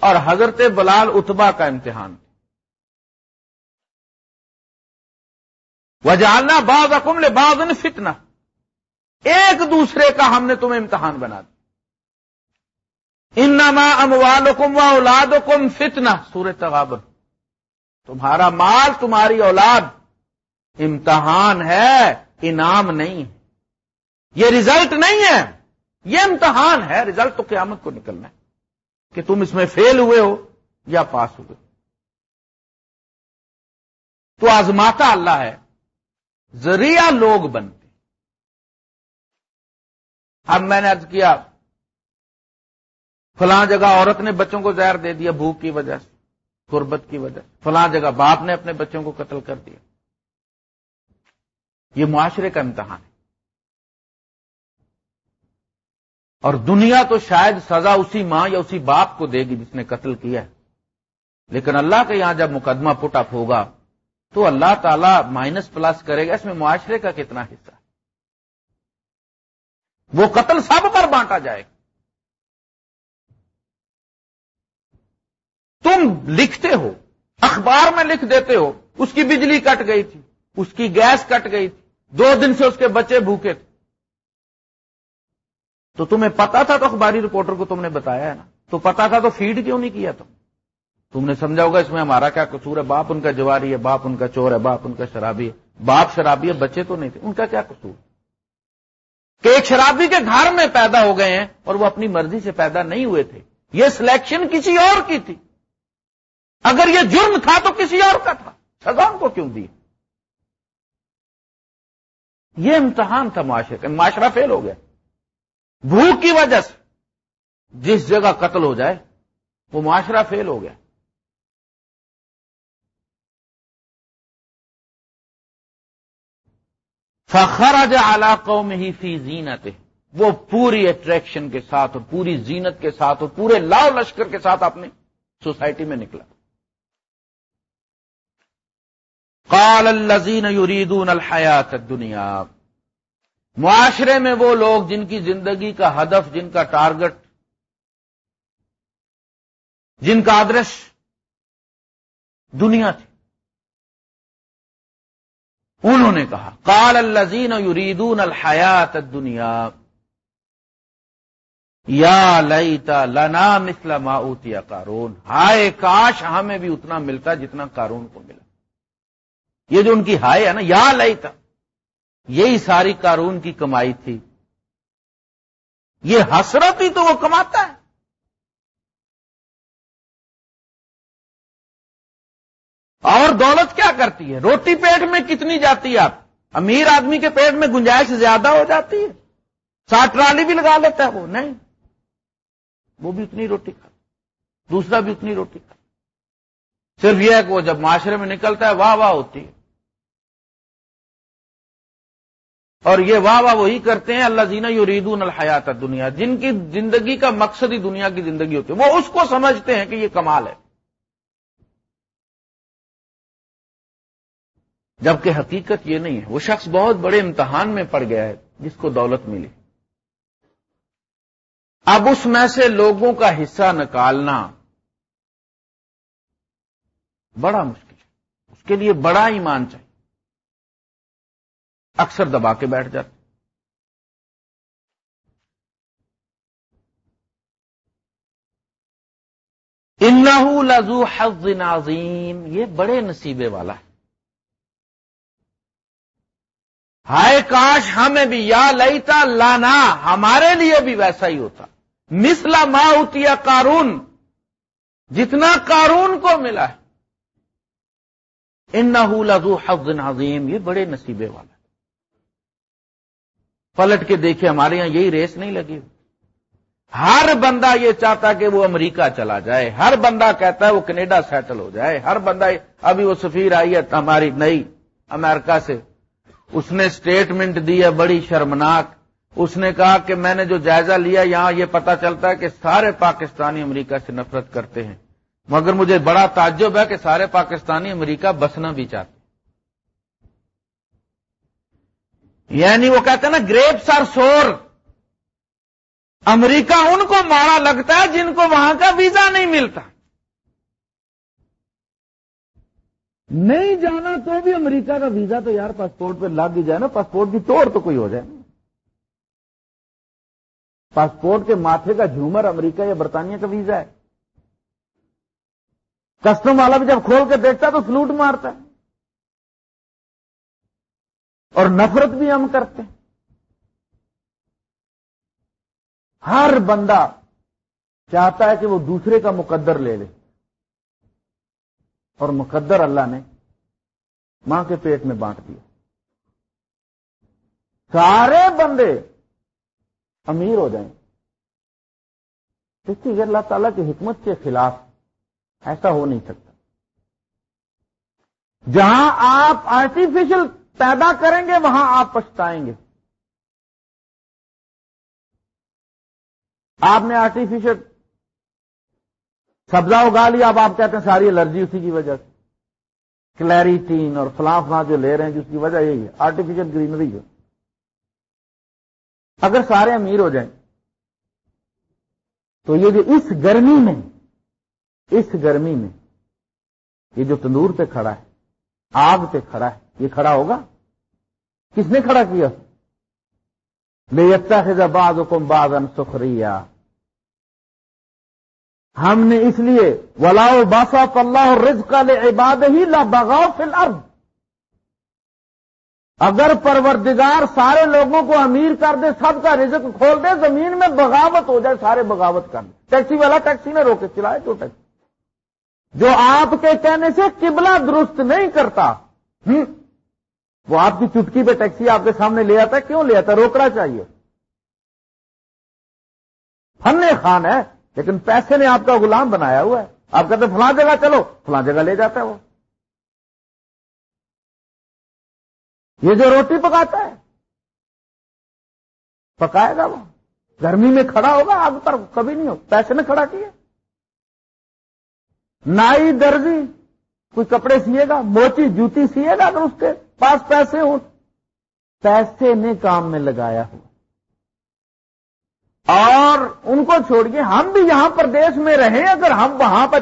اور حضرت بلال اتبا کا امتحان۔ وجالنا بعض اکم لے بعض فتنا ایک دوسرے کا ہم نے تمہیں امتحان بنا دیا۔ انما اموالکم و اولادکم فتنہ، سورہ تغابر تمہارا مال، تمہاری اولاد امتحان ہے، انعام نہیں۔ ہے یہ ریزلٹ نہیں ہے، یہ امتحان ہے۔ ریزلٹ تو قیامت کو نکلنا ہے۔ کہ تم اس میں فیل ہوئے ہو یا پاس ہوئے۔ تو آزماتا اللہ ہے، ذریعہ لوگ بنتے۔ اب میں نے ارض کیا فلاں جگہ عورت نے بچوں کو زہر دے دیا بھوک کی وجہ سے قربت کی وجہ سے۔ فلاں جگہ باپ نے اپنے بچوں کو قتل کر دیا۔ یہ معاشرے کا امتحان ہے۔ اور دنیا تو شاید سزا اسی ماں یا اسی باپ کو دے گی جس نے قتل کیا ہے۔ لیکن اللہ کے یہاں جب مقدمہ پٹ اپ ہوگا تو اللہ تعالی مائنس پلس کرے گا۔ اس میں معاشرے کا کتنا حصہ وہ قتل سب پر بانٹا جائے گا۔ تم لکھتے ہو، اخبار میں لکھ دیتے ہو، اس کی بجلی کٹ گئی تھی، اس کی گیس کٹ گئی تھی، دو دن سے اس کے بچے بھوکے تھے۔ تو تمہیں پتا تھا تو اخباری رپورٹر کو تم نے بتایا ہے نا؟ تو پتا تھا تو فیڈ کیوں نہیں کیا تم؟ تم نے سمجھا ہوگا اس میں ہمارا کیا قصور ہے؟ باپ ان کا جواری ہے، باپ ان کا چور ہے، باپ ان کا شرابی ہے۔ باپ شرابی ہے، بچے تو نہیں تھے۔ ان کا کیا قصور؟ کہ ایک شرابی کے گھر میں پیدا ہو گئے ہیں اور وہ اپنی مرضی سے پیدا نہیں ہوئے تھے۔ یہ سلیکشن کسی اور کی تھی۔ اگر یہ جرم تھا تو کسی اور کا تھا۔ سزا کو کیوں دی؟ یہ امتحان تھا معاشرے کا۔ معاشرہ فیل ہو گیا۔ بھوک کی وجہ سے جس جگہ قتل ہو جائے، وہ معاشرہ فیل ہو گیا۔ فخر اج علاقوں میں ہی فی زینت وہ پوری اٹریکشن کے ساتھ اور پوری زینت کے ساتھ اور پورے لاؤ لشکر کے ساتھ اپنے سوسائٹی میں نکلا۔ قال الزین یریدون الحیات دنیا معاشرے میں وہ لوگ جن کی زندگی کا ہدف، جن کا ٹارگٹ، جن کا آدرش دنیا تھی۔ انہوں نے کہا کال الزین یریدون الحیات دنیا یا لئیتا لنا مثل ما اوتیا کارون ہائے کاش ہمیں بھی اتنا ملتا جتنا کارون کو ملا۔ یہ جو ان کی ہائے ہے نا، یا لئیتا یہی ساری کارون کی کمائی تھی۔ یہ حسرت ہی تو وہ کماتا ہے۔ اور دولت کیا کرتی ہے؟ روٹی پیٹ میں کتنی جاتی ہے آپ؟ امیر آدمی کے پیٹ میں گنجائش زیادہ ہو جاتی ہے۔ سات ٹرالی بھی لگا لیتا ہے وہ۔ نہیں۔ وہ بھی اتنی روٹی کھا دوسرا بھی اتنی روٹی کھا صرف یہ ہے کہ وہ جب معاشرے میں نکلتا ہے، واہ واہ ہوتی ہے۔ اور یہ واہ واہ وہی کرتے ہیں اللہ زینا یریدون الحیات دنیا جن کی زندگی کا مقصد ہی دنیا کی زندگی ہوتی ہے۔ وہ اس کو سمجھتے ہیں کہ یہ کمال ہے۔ جبکہ حقیقت یہ نہیں ہے، وہ شخص بہت بڑے امتحان میں پڑ گیا ہے، جس کو دولت ملی۔ اب اس میں سے لوگوں کا حصہ نکالنا بڑا مشکل ہے۔ اس کے لیے بڑا ایمان چاہیے۔ اکثر دبا کے بیٹھ جاتے لزو حظ نازیم یہ بڑے نصیبے والا ہے۔ ہائے کاش ہمیں بھی، یا لیتا لانا، ہمارے لیے بھی ویسا ہی ہوتا۔ مسلا ما ہوتی قارون، جتنا قارون کو ملا ہے۔ ان لزو حظ نازیم یہ بڑے نصیبے والا پلٹ کے دیکھے ہمارے یہاں یہی ریس نہیں لگی۔ ہر بندہ یہ چاہتا کہ وہ امریکہ چلا جائے۔ ہر بندہ کہتا ہے وہ کینیڈا سیٹل ہو جائے۔ ہر بندہ ابھی وہ سفیر آئی ہے ہماری نئی امریکہ سے۔ اس نے اسٹیٹمنٹ دی ہے بڑی شرمناک۔ اس نے کہا کہ میں نے جو جائزہ لیا، یہاں یہ پتا چلتا ہے کہ سارے پاکستانی امریکہ سے نفرت کرتے ہیں۔ مگر مجھے بڑا تعجب ہے کہ سارے پاکستانی امریکہ بسنا بھی چاہتے یعنی وہ کہتے ہیں نا گریپس آر سور۔ امریکہ ان کو مارا لگتا ہے جن کو وہاں کا ویزا نہیں ملتا۔ نہیں جانا تو بھی امریکہ کا ویزا تو یار پاسپورٹ پہ لگ ہی جائے نا، پاسپورٹ کی توڑ تو کوئی ہو جائے۔ پاسپورٹ کے ماتھے کا جھومر امریکہ یا برطانیہ کا ویزا ہے۔ کسٹم والا بھی جب کھول کے دیکھتا ہے تو سلوٹ مارتا ہے۔ اور نفرت بھی ہم کرتے ہیں۔ ہر بندہ چاہتا ہے کہ وہ دوسرے کا مقدر لے لے۔ اور مقدر اللہ نے ماں کے پیٹ میں بانٹ دیا۔ سارے بندے امیر ہو جائیں۔ دیکھیے اللہ تعالی کی حکمت کے خلاف ایسا ہو نہیں سکتا۔ جہاں آپ آرٹیفیشل پیدا کریں گے، وہاں آپ پچھتائیں گے۔ آپ نے آرٹیفیشل سبزہ اگا لیا، اب آپ کہتے ہیں ساری الرجی اسی کی وجہ سے۔ کلیریٹین اور فلاں فلاں جو لے رہے ہیں، جس کی وجہ یہی ہے آرٹیفیشل گرینری ہے۔ اگر سارے امیر ہو جائیں، تو یہ جو اس گرمی میں، اس گرمی میں، یہ جو تندور پہ کھڑا ہے، آگ پہ کھڑا ہے، یہ کھڑا ہوگا؟ کس نے کھڑا کیا؟ لے خزا حکم باز سخریا ہم نے اس لیے ولاؤ باسا اللہ رز کا لے عباد ہی لا بغاؤ فی الارض اگر پروردگار سارے لوگوں کو امیر کر دے، سب کا رزق کھول دے، زمین میں بغاوت ہو جائے، سارے بغاوت کر دے۔ ٹیکسی والا ٹیکسی نے روکے، چلائے تو ٹیکسی۔ جو آپ کے کہنے سے قبلہ درست نہیں کرتا وہ آپ کی چٹکی پہ ٹیکسی آپ کے سامنے لے آتا ہے، کیوں لے آتا ہے؟ روکنا چاہیے۔ فن خان ہے، لیکن پیسے نے آپ کا غلام بنایا ہوا ہے۔ آپ کہتے فلاں جگہ چلو، فلاں جگہ لے جاتا ہے وہ۔ یہ جو روٹی پکاتا ہے، پکائے گا وہ۔ گرمی میں کھڑا ہوگا، آگ پر کبھی نہیں ہو۔ پیسے نے کھڑا کیا۔ نائی درزی، کوئی کپڑے سیے گا، موچی جوتی سیے گا اگر اس کے پاس پیسے ہوں۔ پیسے نے کام میں لگایا۔ ہو اور ان کو چھوڑیے ہم بھی یہاں پردیش میں رہیں، اگر ہم وہاں پر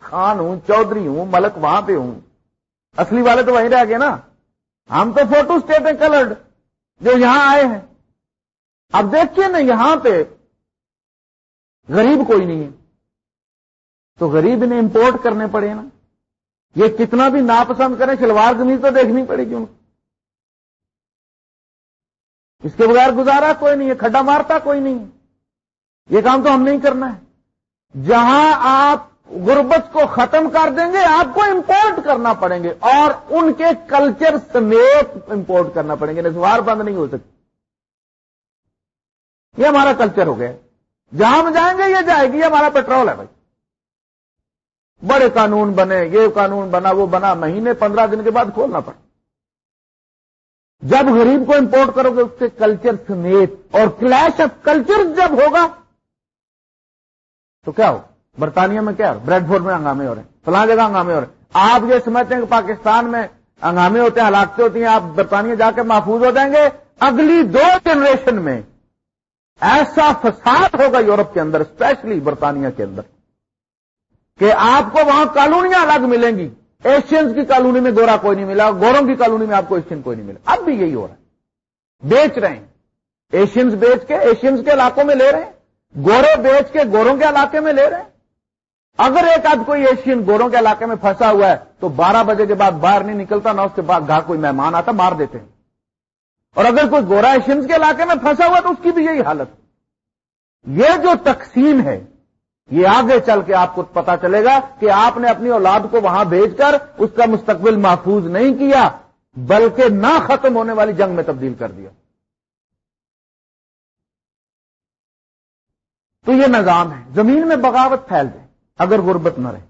خان ہوں، چودھری ہوں، ملک وہاں پہ ہوں۔ اصلی والے تو وہیں رہ گئے نا۔ ہم تو فوٹو اسٹیٹ ہیں کلرڈ جو یہاں آئے ہیں۔ اب دیکھیے نا یہاں پہ غریب کوئی نہیں ہے۔ تو غریب نے امپورٹ کرنے پڑے نا۔ یہ کتنا بھی ناپسند کریں، شلوار زمین تو دیکھنی پڑے گی ان کو۔ اس کے بغیر گزارا کوئی نہیں ہے، کھڈا مارتا کوئی نہیں ہے۔ یہ کام تو ہم نہیں کرنا ہے۔ جہاں آپ غربت کو ختم کر دیں گے، آپ کو امپورٹ کرنا پڑیں گے اور ان کے کلچر سمیت امپورٹ کرنا پڑیں گے نسوار بند نہیں ہو سکتی۔ یہ ہمارا کلچر ہو گیا۔ جہاں ہم جائیں گے، یہ جائے گی، یہ ہمارا پیٹرول ہے بھائی۔ بڑے قانون بنے، یہ قانون بنا، وہ بنا، مہینے پندرہ دن کے بعد کھولنا پڑا جب غریب کو امپورٹ کرو گے، اس کے کلچر سمیت اور کلیش آف کلچر جب ہوگا، تو کیا ہو؟ برطانیہ میں کیا بریڈ فورڈ میں ہنگامے ہو رہے ہیں، فلاں جگہ ہنگامے ہو رہے ہیں۔ آپ یہ سمجھتے ہیں کہ پاکستان میں ہنگامے ہوتے ہیں، ہلاکتیں ہوتی ہیں، آپ برطانیہ جا کے محفوظ ہو جائیں گے۔ اگلی دو جنریشن میں ایسا فساد ہوگا یورپ کے اندر اسپیشلی برطانیہ کے اندر۔ کہ آپ کو وہاں کالونیاں الگ ملیں گی۔ ایشینز کی کالونی میں گورا کوئی نہیں ملا، گوروں کی کالونی میں آپ کو ایشین کوئی نہیں ملا۔ اب بھی یہی ہو رہا ہے۔ بیچ رہے ہیں۔ ایشینز بیچ کے ایشینز کے علاقوں میں لے رہے ہیں۔ گورے بیچ کے، گوروں کے علاقے میں لے رہے ہیں۔ اگر ایک آدھ کوئی ایشین گوروں کے علاقے میں پھنسا ہوا ہے، تو بارہ بجے کے بعد باہر نہیں نکلتا، نہ اس کے بعد گھر کوئی مہمان آتا، مار دیتے ہیں۔ اور اگر کوئی گورا ایشینس کے علاقے میں پھنسا ہوا تو اس کی بھی یہی حالت۔ یہ جو تقسیم ہے یہ آگے چل کے آپ کو پتا چلے گا کہ آپ نے اپنی اولاد کو وہاں بھیج کر اس کا مستقبل محفوظ نہیں کیا، بلکہ نہ ختم ہونے والی جنگ میں تبدیل کر دیا۔ تو یہ نظام ہے، زمین میں بغاوت پھیل جائے اگر غربت نہ رہے۔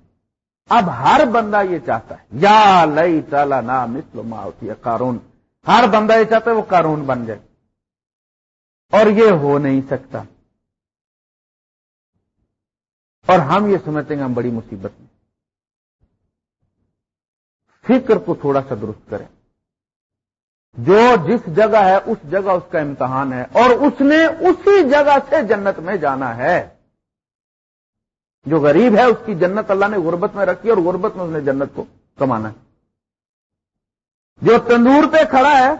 اب ہر بندہ یہ چاہتا ہے، یا لئی تالا نا مسلم ہوتی ہے کارون ہر بندہ یہ چاہتا ہے وہ قانون بن جائے۔ اور یہ ہو نہیں سکتا۔ اور ہم یہ سمجھتے ہیں ہم بڑی مصیبت میں فکر کو تھوڑا سا درست کریں۔ جو جس جگہ ہے، اس جگہ اس کا امتحان ہے اور اس نے اسی جگہ سے جنت میں جانا ہے۔ جو غریب ہے، اس کی جنت اللہ نے غربت میں رکھی اور غربت میں اس نے جنت کو کمانا ہے۔ جو تندور پہ کھڑا ہے،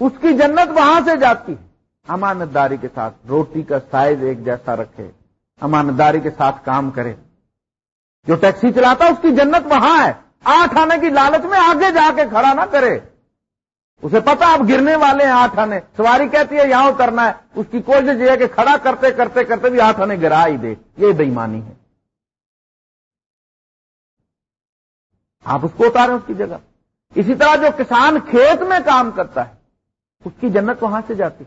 اس کی جنت وہاں سے جاتی ہے۔ امانت داری کے ساتھ، روٹی کا سائز ایک جیسا رکھے۔ امانت داری کے ساتھ کام کرے۔ جو ٹیکسی چلاتا اس کی جنت وہاں ہے۔ آٹھ آنے کی لالچ میں آگے جا کے کھڑا نہ کرے۔ اسے پتا آپ گرنے والے ہیں آٹھ آنے۔ سواری کہتی ہے، یہاں اترنا ہے۔ اس کی کوشش یہ ہے کہ کھڑا کرتے کرتے کرتے بھی آٹھ آنے گرا ہی دے۔ یہ بےمانی ہے۔ آپ اس کو اتاریں اس کی جگہ۔ اسی طرح جو کسان کھیت میں کام کرتا ہے، اس کی جنت وہاں سے جاتی۔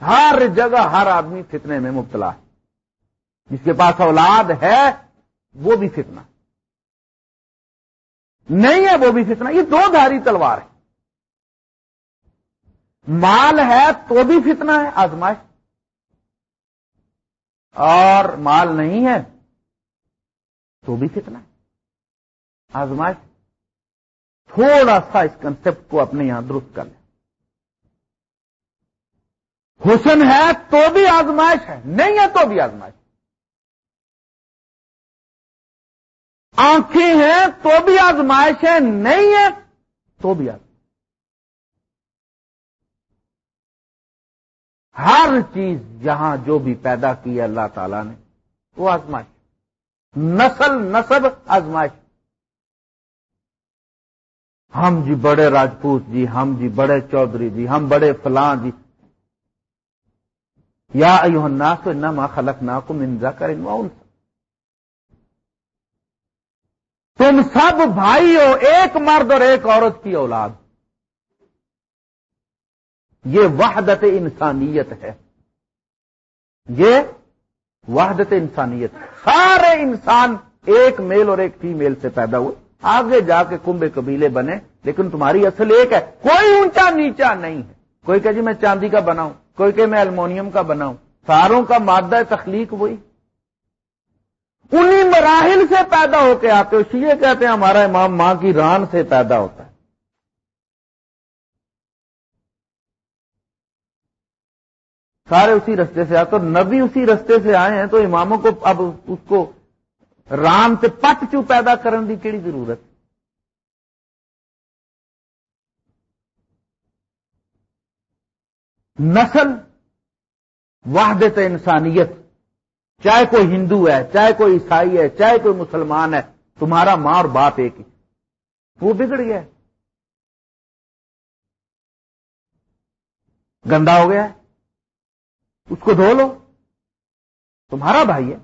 ہر جگہ ہر آدمی فتنے میں مبتلا ہے۔ جس کے پاس اولاد ہے، وہ بھی فتنہ۔ نہیں ہے، وہ بھی فتنہ۔ یہ دو دھاری تلوار ہے۔ مال ہے تو بھی فتنہ ہے، آزمائش۔ اور مال نہیں ہے تو بھی فتنہ ہے۔ آزمائش۔ تھوڑا سا اس کنسپٹ کو اپنے یہاں درست کر لیں۔ حسن ہے تو بھی آزمائش ہے، نہیں ہے تو بھی آزمائش۔ آنکھیں ہیں تو بھی آزمائش ہے نہیں ہے تو بھی آزمائش۔ ہر چیز جہاں جو بھی پیدا کی ہے اللہ تعالی نے، وہ آزمائش۔ نسل نصب آزمائش۔ ہم جی بڑے راجپوت جی ہم جی بڑے چودھری جی ہم بڑے فلاں جی۔ یا ایوہ الناس انما خلقناکم من ذکر و انسا تم سب بھائی ہو، ایک مرد اور ایک عورت کی اولاد۔ یہ وحدت انسانیت ہے۔ یہ وحدت انسانیت سارے انسان ایک میل اور ایک فیمیل سے پیدا ہوئے۔ آگے جا کے کنبے قبیلے بنے، لیکن تمہاری اصل ایک ہے۔ کوئی اونچا نیچا نہیں ہے۔ کوئی کہ جی میں چاندی کا بناؤں کوئی کہ میں المونیم کا بناؤں ساروں کا مادہ تخلیق وہی۔ انہی مراحل سے پیدا ہو کے آتے ہو۔ شیعہ کہتے ہیں ہمارا امام ماں کی ران سے پیدا ہوتا ہے۔ سارے اسی رستے سے آتے نبی اسی رستے سے آئے ہیں، تو اماموں کو اب اس کو رام سے پٹ چو پیدا کرنے کی کہڑی ضرورت؟ نسل، وحدت انسانیت۔ چاہے کوئی ہندو ہے، چاہے کوئی عیسائی ہے، چاہے کوئی مسلمان ہے، تمہارا ماں اور باپ ایک ہی۔ وہ بگڑ گیا۔ گندا ہو گیا۔ ہے اس کو دھو لو۔ تمہارا بھائی ہے۔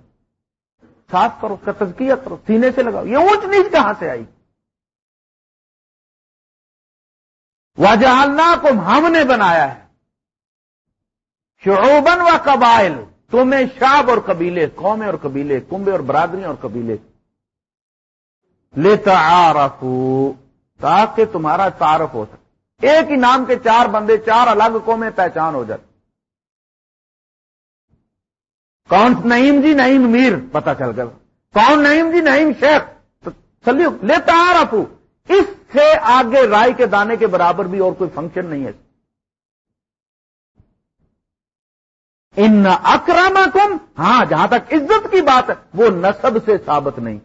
صاف کرو اس کا تزکیہ کرو، سینے سے لگاؤ۔ یہ اونچ نیچ کہاں سے آئی۔ وجالنا کو ہم نے بنایا ہے۔ شعوبن و قبائل تمہیں شاب اور قبیلے، قومیں اور قبیلے، کنبے اور برادری اور قبیلے۔ لیتا تاکہ تمہارا تعارف ہو سکے۔ ایک ہی نام کے چار بندے، چار الگ قومیں پہچان ہو جاتے کون نعیم جی نعیم میر؟ پتا چل گیا۔ کون نعیم جی نعیم شیخ؟ چلیے لیتا آ رہا اس سے آگے رائے کے دانے کے برابر بھی اور کوئی فنکشن نہیں ہے۔ ان اکراما کم ہاں جہاں تک عزت کی بات ہے، وہ نصب سے ثابت نہیں۔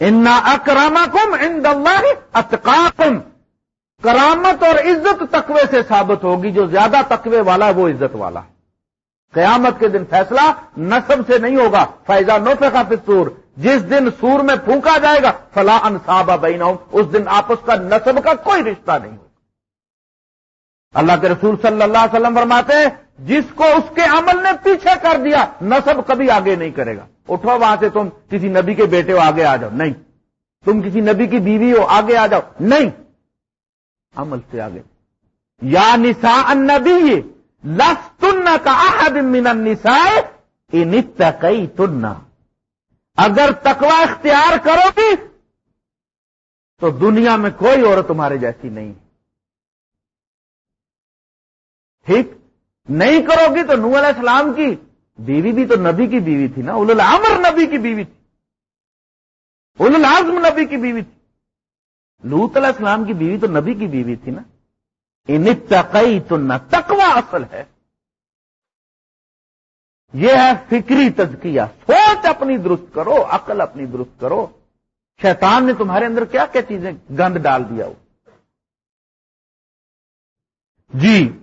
ان اکراما کم ان دلہ اتقاکم۔ کرامت اور عزت تقوی سے ثابت ہوگی، جو زیادہ تقوی والا ہے، وہ عزت والا ہے۔ قیامت کے دن فیصلہ نصب سے نہیں ہوگا۔ فیضا نو کا پستور جس دن سور میں پھونکا جائے گا فلاں انصابہ بین اس دن آپس کا نصب کا کوئی رشتہ نہیں۔ ہوگا اللہ کے رسول صلی اللہ علیہ وسلم فرماتے ہیں، جس کو اس کے عمل نے پیچھے کر دیا، نصب کبھی آگے نہیں کرے گا۔ اٹھو وہاں سے تم کسی نبی کے بیٹے ہو، آگے آ جاؤ۔ نہیں۔ تم کسی نبی کی بیوی ہو، آگے آ جاؤ۔ نہیں۔ عمل سے آگے۔ یا نسا النبی لس تن کا من النساء ان کئی تننا اگر تکوا اختیار کرو گی، تو دنیا میں کوئی عورت تمہارے جیسی نہیں۔ ٹھیک نہیں کرو گی تو نور علیہ السلام کی بیوی بھی تو نبی کی بیوی تھی نا اول العمر نبی کی بیوی تھی۔ اول العظم نبی کی بیوی تھی۔ لوت علیہ السلام کی بیوی تو نبی کی بیوی تھی نا۔ ان تقئی تو نہ تکوا اصل ہے۔ یہ ہے فکری تزکیہ۔ سوچ اپنی درست کرو، عقل اپنی درست کرو۔ شیطان نے تمہارے اندر کیا کیا چیزیں گند ڈال دیا ہو؟ جی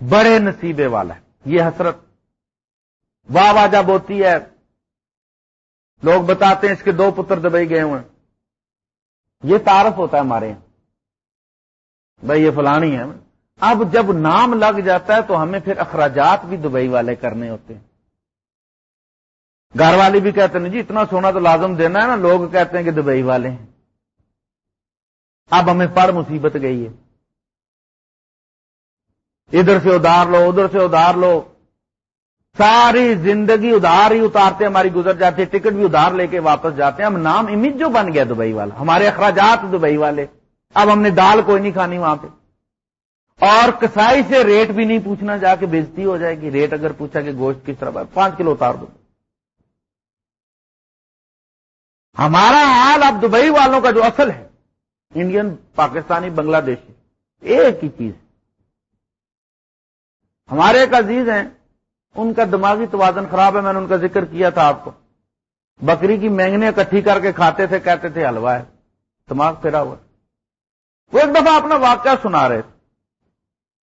بڑے نصیبے والا ہے۔ یہ حسرت۔ واہ واہ، جب ہوتی ہے۔ لوگ بتاتے ہیں اس کے دو پتر دبئی گئے ہوئے یہ تعارف ہوتا ہے ہمارے یہاں۔ بھائی، یہ فلانی ہے۔ اب جب نام لگ جاتا ہے تو ہمیں پھر اخراجات بھی دبئی والے کرنے ہوتے ہیں۔ گھر والے بھی کہتے ہیں جی اتنا سونا تو لازم دینا ہے نا۔ لوگ کہتے ہیں کہ دبئی والے ہیں۔ اب ہمیں پر مصیبت گئی ہے۔ ادھر سے ادار لو، ادھر سے ادار لو۔ ساری زندگی ادھار ہی اتارتے ہماری گزر جاتی ہے، ٹکٹ بھی ادھار لے کے واپس جاتے ہیں۔ ہم نام امیج جو بن گیا دبئی والا، ہمارے اخراجات دبئی والے۔ اب ہم نے دال کوئی نہیں کھانی وہاں پہ۔ اور کسائی سے ریٹ بھی نہیں پوچھنا، جا کے بےزتی ہو جائے گی۔ ریٹ اگر پوچھا کہ گوشت کس طرح پانچ کلو اتار دو۔ ہمارا حال اب دبئی والوں کا جو اصل ہے، انڈین، پاکستانی، بنگلہ دیشی ایک ہی چیز ہمارے ایک عزیز ہیں، ان کا دماغی توازن خراب ہے، میں نے ان کا ذکر کیا تھا آپ کو۔ بکری کی مینگنے اکٹھی کر کے کھاتے تھے، کہتے تھے حلوا ہے، دماغ پھیرا ہوا۔ وہ ایک دفعہ اپنا واقعہ سنا رہے تھے۔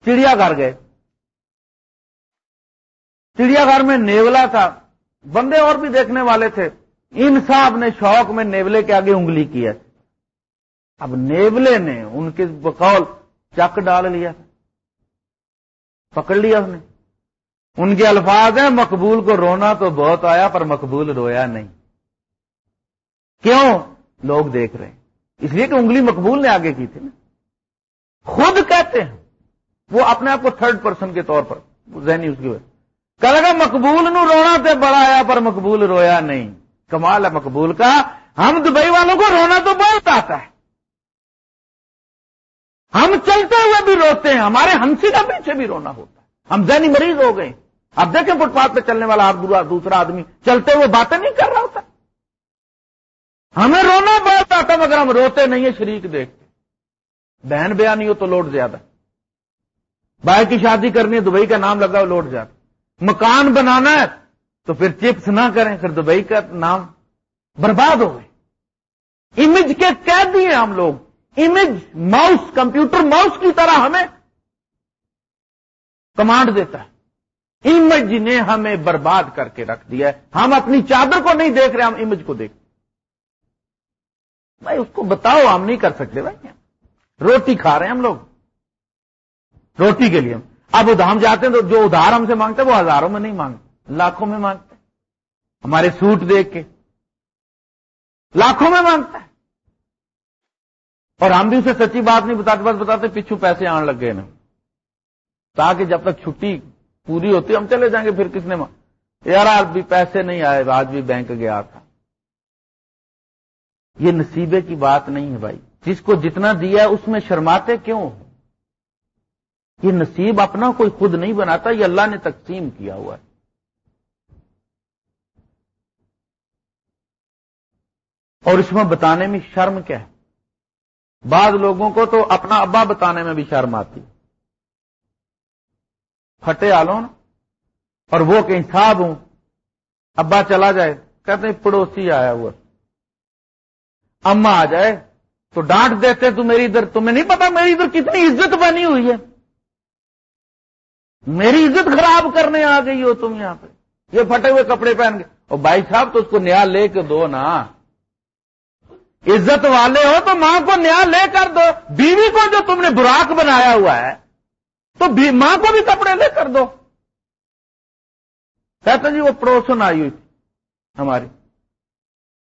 چڑیا گھر گئے۔ چڑیا گھر میں نیولا تھا۔ بندے اور بھی دیکھنے والے تھے۔ ان صاحب نے شوق میں نیولے کے آگے انگلی کیا اب نیولے نے ان کے بقول چک ڈال لیا۔ پکڑ لیا اس نے۔ ان کے الفاظ ہیں، مقبول کو رونا تو بہت آیا، پر مقبول رویا نہیں۔ کیوں؟ لوگ دیکھ رہے ہیں۔ اس لیے کہ انگلی مقبول نے آگے کی تھی نا۔ خود کہتے ہیں۔ وہ اپنے آپ کو تھرڈ پرسن کے طور پر ذہنی اس کی وجہ۔ کہ لگا، مقبول نو رونا تے بڑا آیا، پر مقبول رویا نہیں۔ کمال ہے مقبول کا۔ ہم دبئی والوں کو رونا تو بہت آتا ہے۔ ہم چلتے ہوئے بھی روتے ہیں، ہمارے ہنسی کا پیچھے بھی رونا ہوتا ہے۔ ہم ذہنی مریض ہو گئے اب دیکھیں فٹ پاتھ پہ چلنے والا دوسرا آدمی، چلتے ہوئے باتیں نہیں کر رہا ہوتا۔ ہمیں رونا بہت آتا، مگر ہم روتے نہیں ہیں، شریک دیکھتے بہن بیا نہیں ہو تو لوٹ زیادہ۔ بھائی کی شادی کرنی ہے، دبئی کا نام لگا لوٹ جاتا مکان بنانا ہے تو پھر چپس نہ کریں، پھر دبئی کا نام برباد ہو گئے۔ امیج کے قید دیے ہم لوگ۔ امیج ماؤس کمپیوٹر ماؤس کی طرح ہمیں کمانڈ دیتا ہے۔ امیج نے ہمیں برباد کر کے رکھ دیا ہے۔ ہم اپنی چادر کو نہیں دیکھ رہے، ہم امیج کو دیکھ۔ بھائی، اس کو بتاؤ، ہم نہیں کر سکتے بھائی۔ روٹی کھا رہے ہیں ہم لوگ۔ روٹی کے لیے۔ اب ادھام جاتے ہیں تو جو ادھار ہم سے مانگتے ہیں، وہ ہزاروں میں نہیں مانگتے، لاکھوں میں مانگتا ہے ہمارے سوٹ دیکھ کے۔ لاکھوں میں مانگتا ہے اور ہم بھی اسے سچی بات نہیں بتاتے، بس بتاتے پچھو پیسے آنے لگ گئے نا تاکہ جب تک چھٹی پوری ہوتی، ہم چلے جائیں گے پھر کس نے یار، آج بھی پیسے نہیں آئے، آج بھی بینک گیا تھا۔ یہ نصیبے کی بات نہیں ہے بھائی۔ جس کو جتنا دیا ہے، اس میں شرماتے کیوں؟ یہ نصیب اپنا کوئی خود نہیں بناتا، یہ اللہ نے تقسیم کیا ہوا ہے۔ اور اس میں بتانے میں شرم کیا ہے؟ بعض لوگوں کو تو اپنا ابا بتانے میں بھی شرم آتی۔ پھٹے آلو نا اور وہ کہ صاحب ہوں۔ ابا چلا جائے، کہتے ہیں پڑوسی آیا ہوا۔ اما آ جائے، تو ڈانٹ دیتے تو میری ادھر، تمہیں نہیں پتا میری ادھر کتنی عزت بنی ہوئی ہے۔ میری عزت خراب کرنے آ گئی ہو تم یہاں پہ۔ یہ پھٹے ہوئے کپڑے پہن کے۔ اور بھائی صاحب تو اس کو نیا لے کے دو نا۔ عزت والے ہو تو ماں کو نیا لے کر دو بیوی کو جو تم نے براک بنایا ہوا ہے تو ماں کو بھی کپڑے لے کر دو کہتے جی وہ پڑوسن آئی ہوئی تھی ہماری۔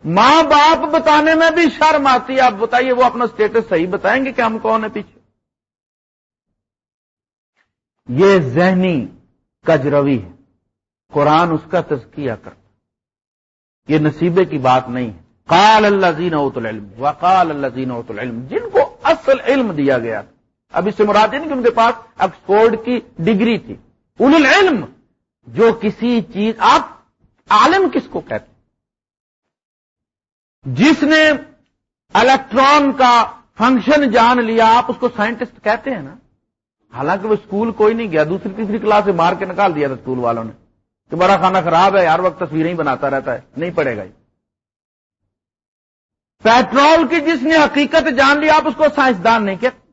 ماں باپ بتانے میں بھی شرم آتی ہے۔ آپ بتائیے، وہ اپنا اسٹیٹس صحیح بتائیں گے کہ ہم کون ہیں پیچھے؟ یہ ذہنی کجروی ہے۔ قرآن اس کا تزکیہ کرتا یہ نصیبے کی بات نہیں ہے۔ قال اللہ زین اوت العلم، وقال اللہ زین اوت العلم، جن کو اصل علم دیا گیا۔ تھا اب اس سے مراد نہیں کہ ان کے پاس آکسفورڈ کی ڈگری تھی۔ ان العلم، جو کسی چیز، آپ عالم کس کو کہتے جس نے الیکٹران کا فنکشن جان لیا، آپ اس کو سائنٹسٹ کہتے ہیں نا؟ حالانکہ وہ اسکول کوئی نہیں گیا، دوسری تیسری کلاس سے مار کے نکال دیا تھا اسکول والوں نے۔ کہ بڑا کھانا خراب ہے، ہر وقت تصویریں ہی بناتا رہتا ہے، نہیں پڑے گا یہ۔ پیٹرول کی جس نے حقیقت جان لی، آپ اس کو سائنسدان نہیں کہتے۔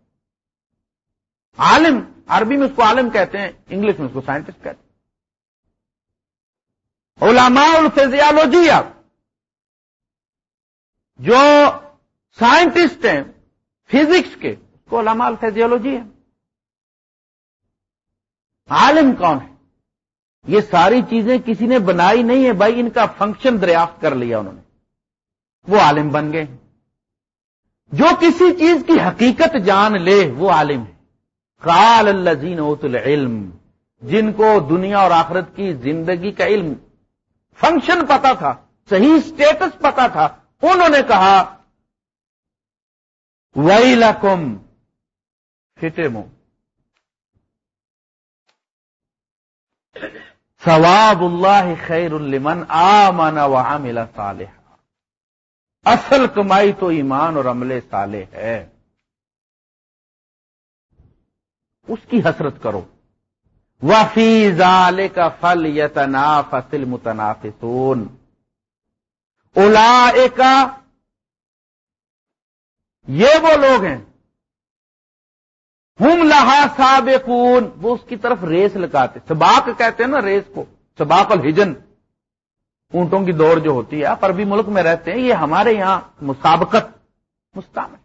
عالم، عربی میں اس کو عالم کہتے ہیں، انگلش میں اس کو سائنٹسٹ کہتے ہیں۔ علماء الفیزیالوجی آپ جو سائنٹسٹ ہیں، فزکس کے، اس کو علماء الفیزیالوجی ہے عالم کون ہے؟ یہ ساری چیزیں کسی نے بنائی نہیں ہے بھائی، ان کا فنکشن دریافت کر لیا انہوں نے۔ وہ عالم بن گئے۔ جو کسی چیز کی حقیقت جان لے، وہ عالم ہے۔ قال الزین اوت العلم، جن کو دنیا اور آخرت کی زندگی کا علم فنکشن پتا تھا، صحیح اسٹیٹس پتا تھا، انہوں نے کہا وئی لکم فٹے مو ثواب اللہ خیر المن آمن و عمل اصل کمائی تو ایمان اور عمل صالح ہے۔ اس کی حسرت کرو۔ وفی ظال کا فل یتنا فصل متنافسون اولا یہ وہ لوگ ہیں۔ ہم لہا سابقون۔ وہ اس کی طرف ریس لگاتے، سباق کہتے ہیں نا ریس کو، سباق الحجن اونٹوں کی دوڑ جو ہوتی ہے، پر بھی ملک میں رہتے ہیں، یہ ہمارے یہاں مسابقت، مستعمل۔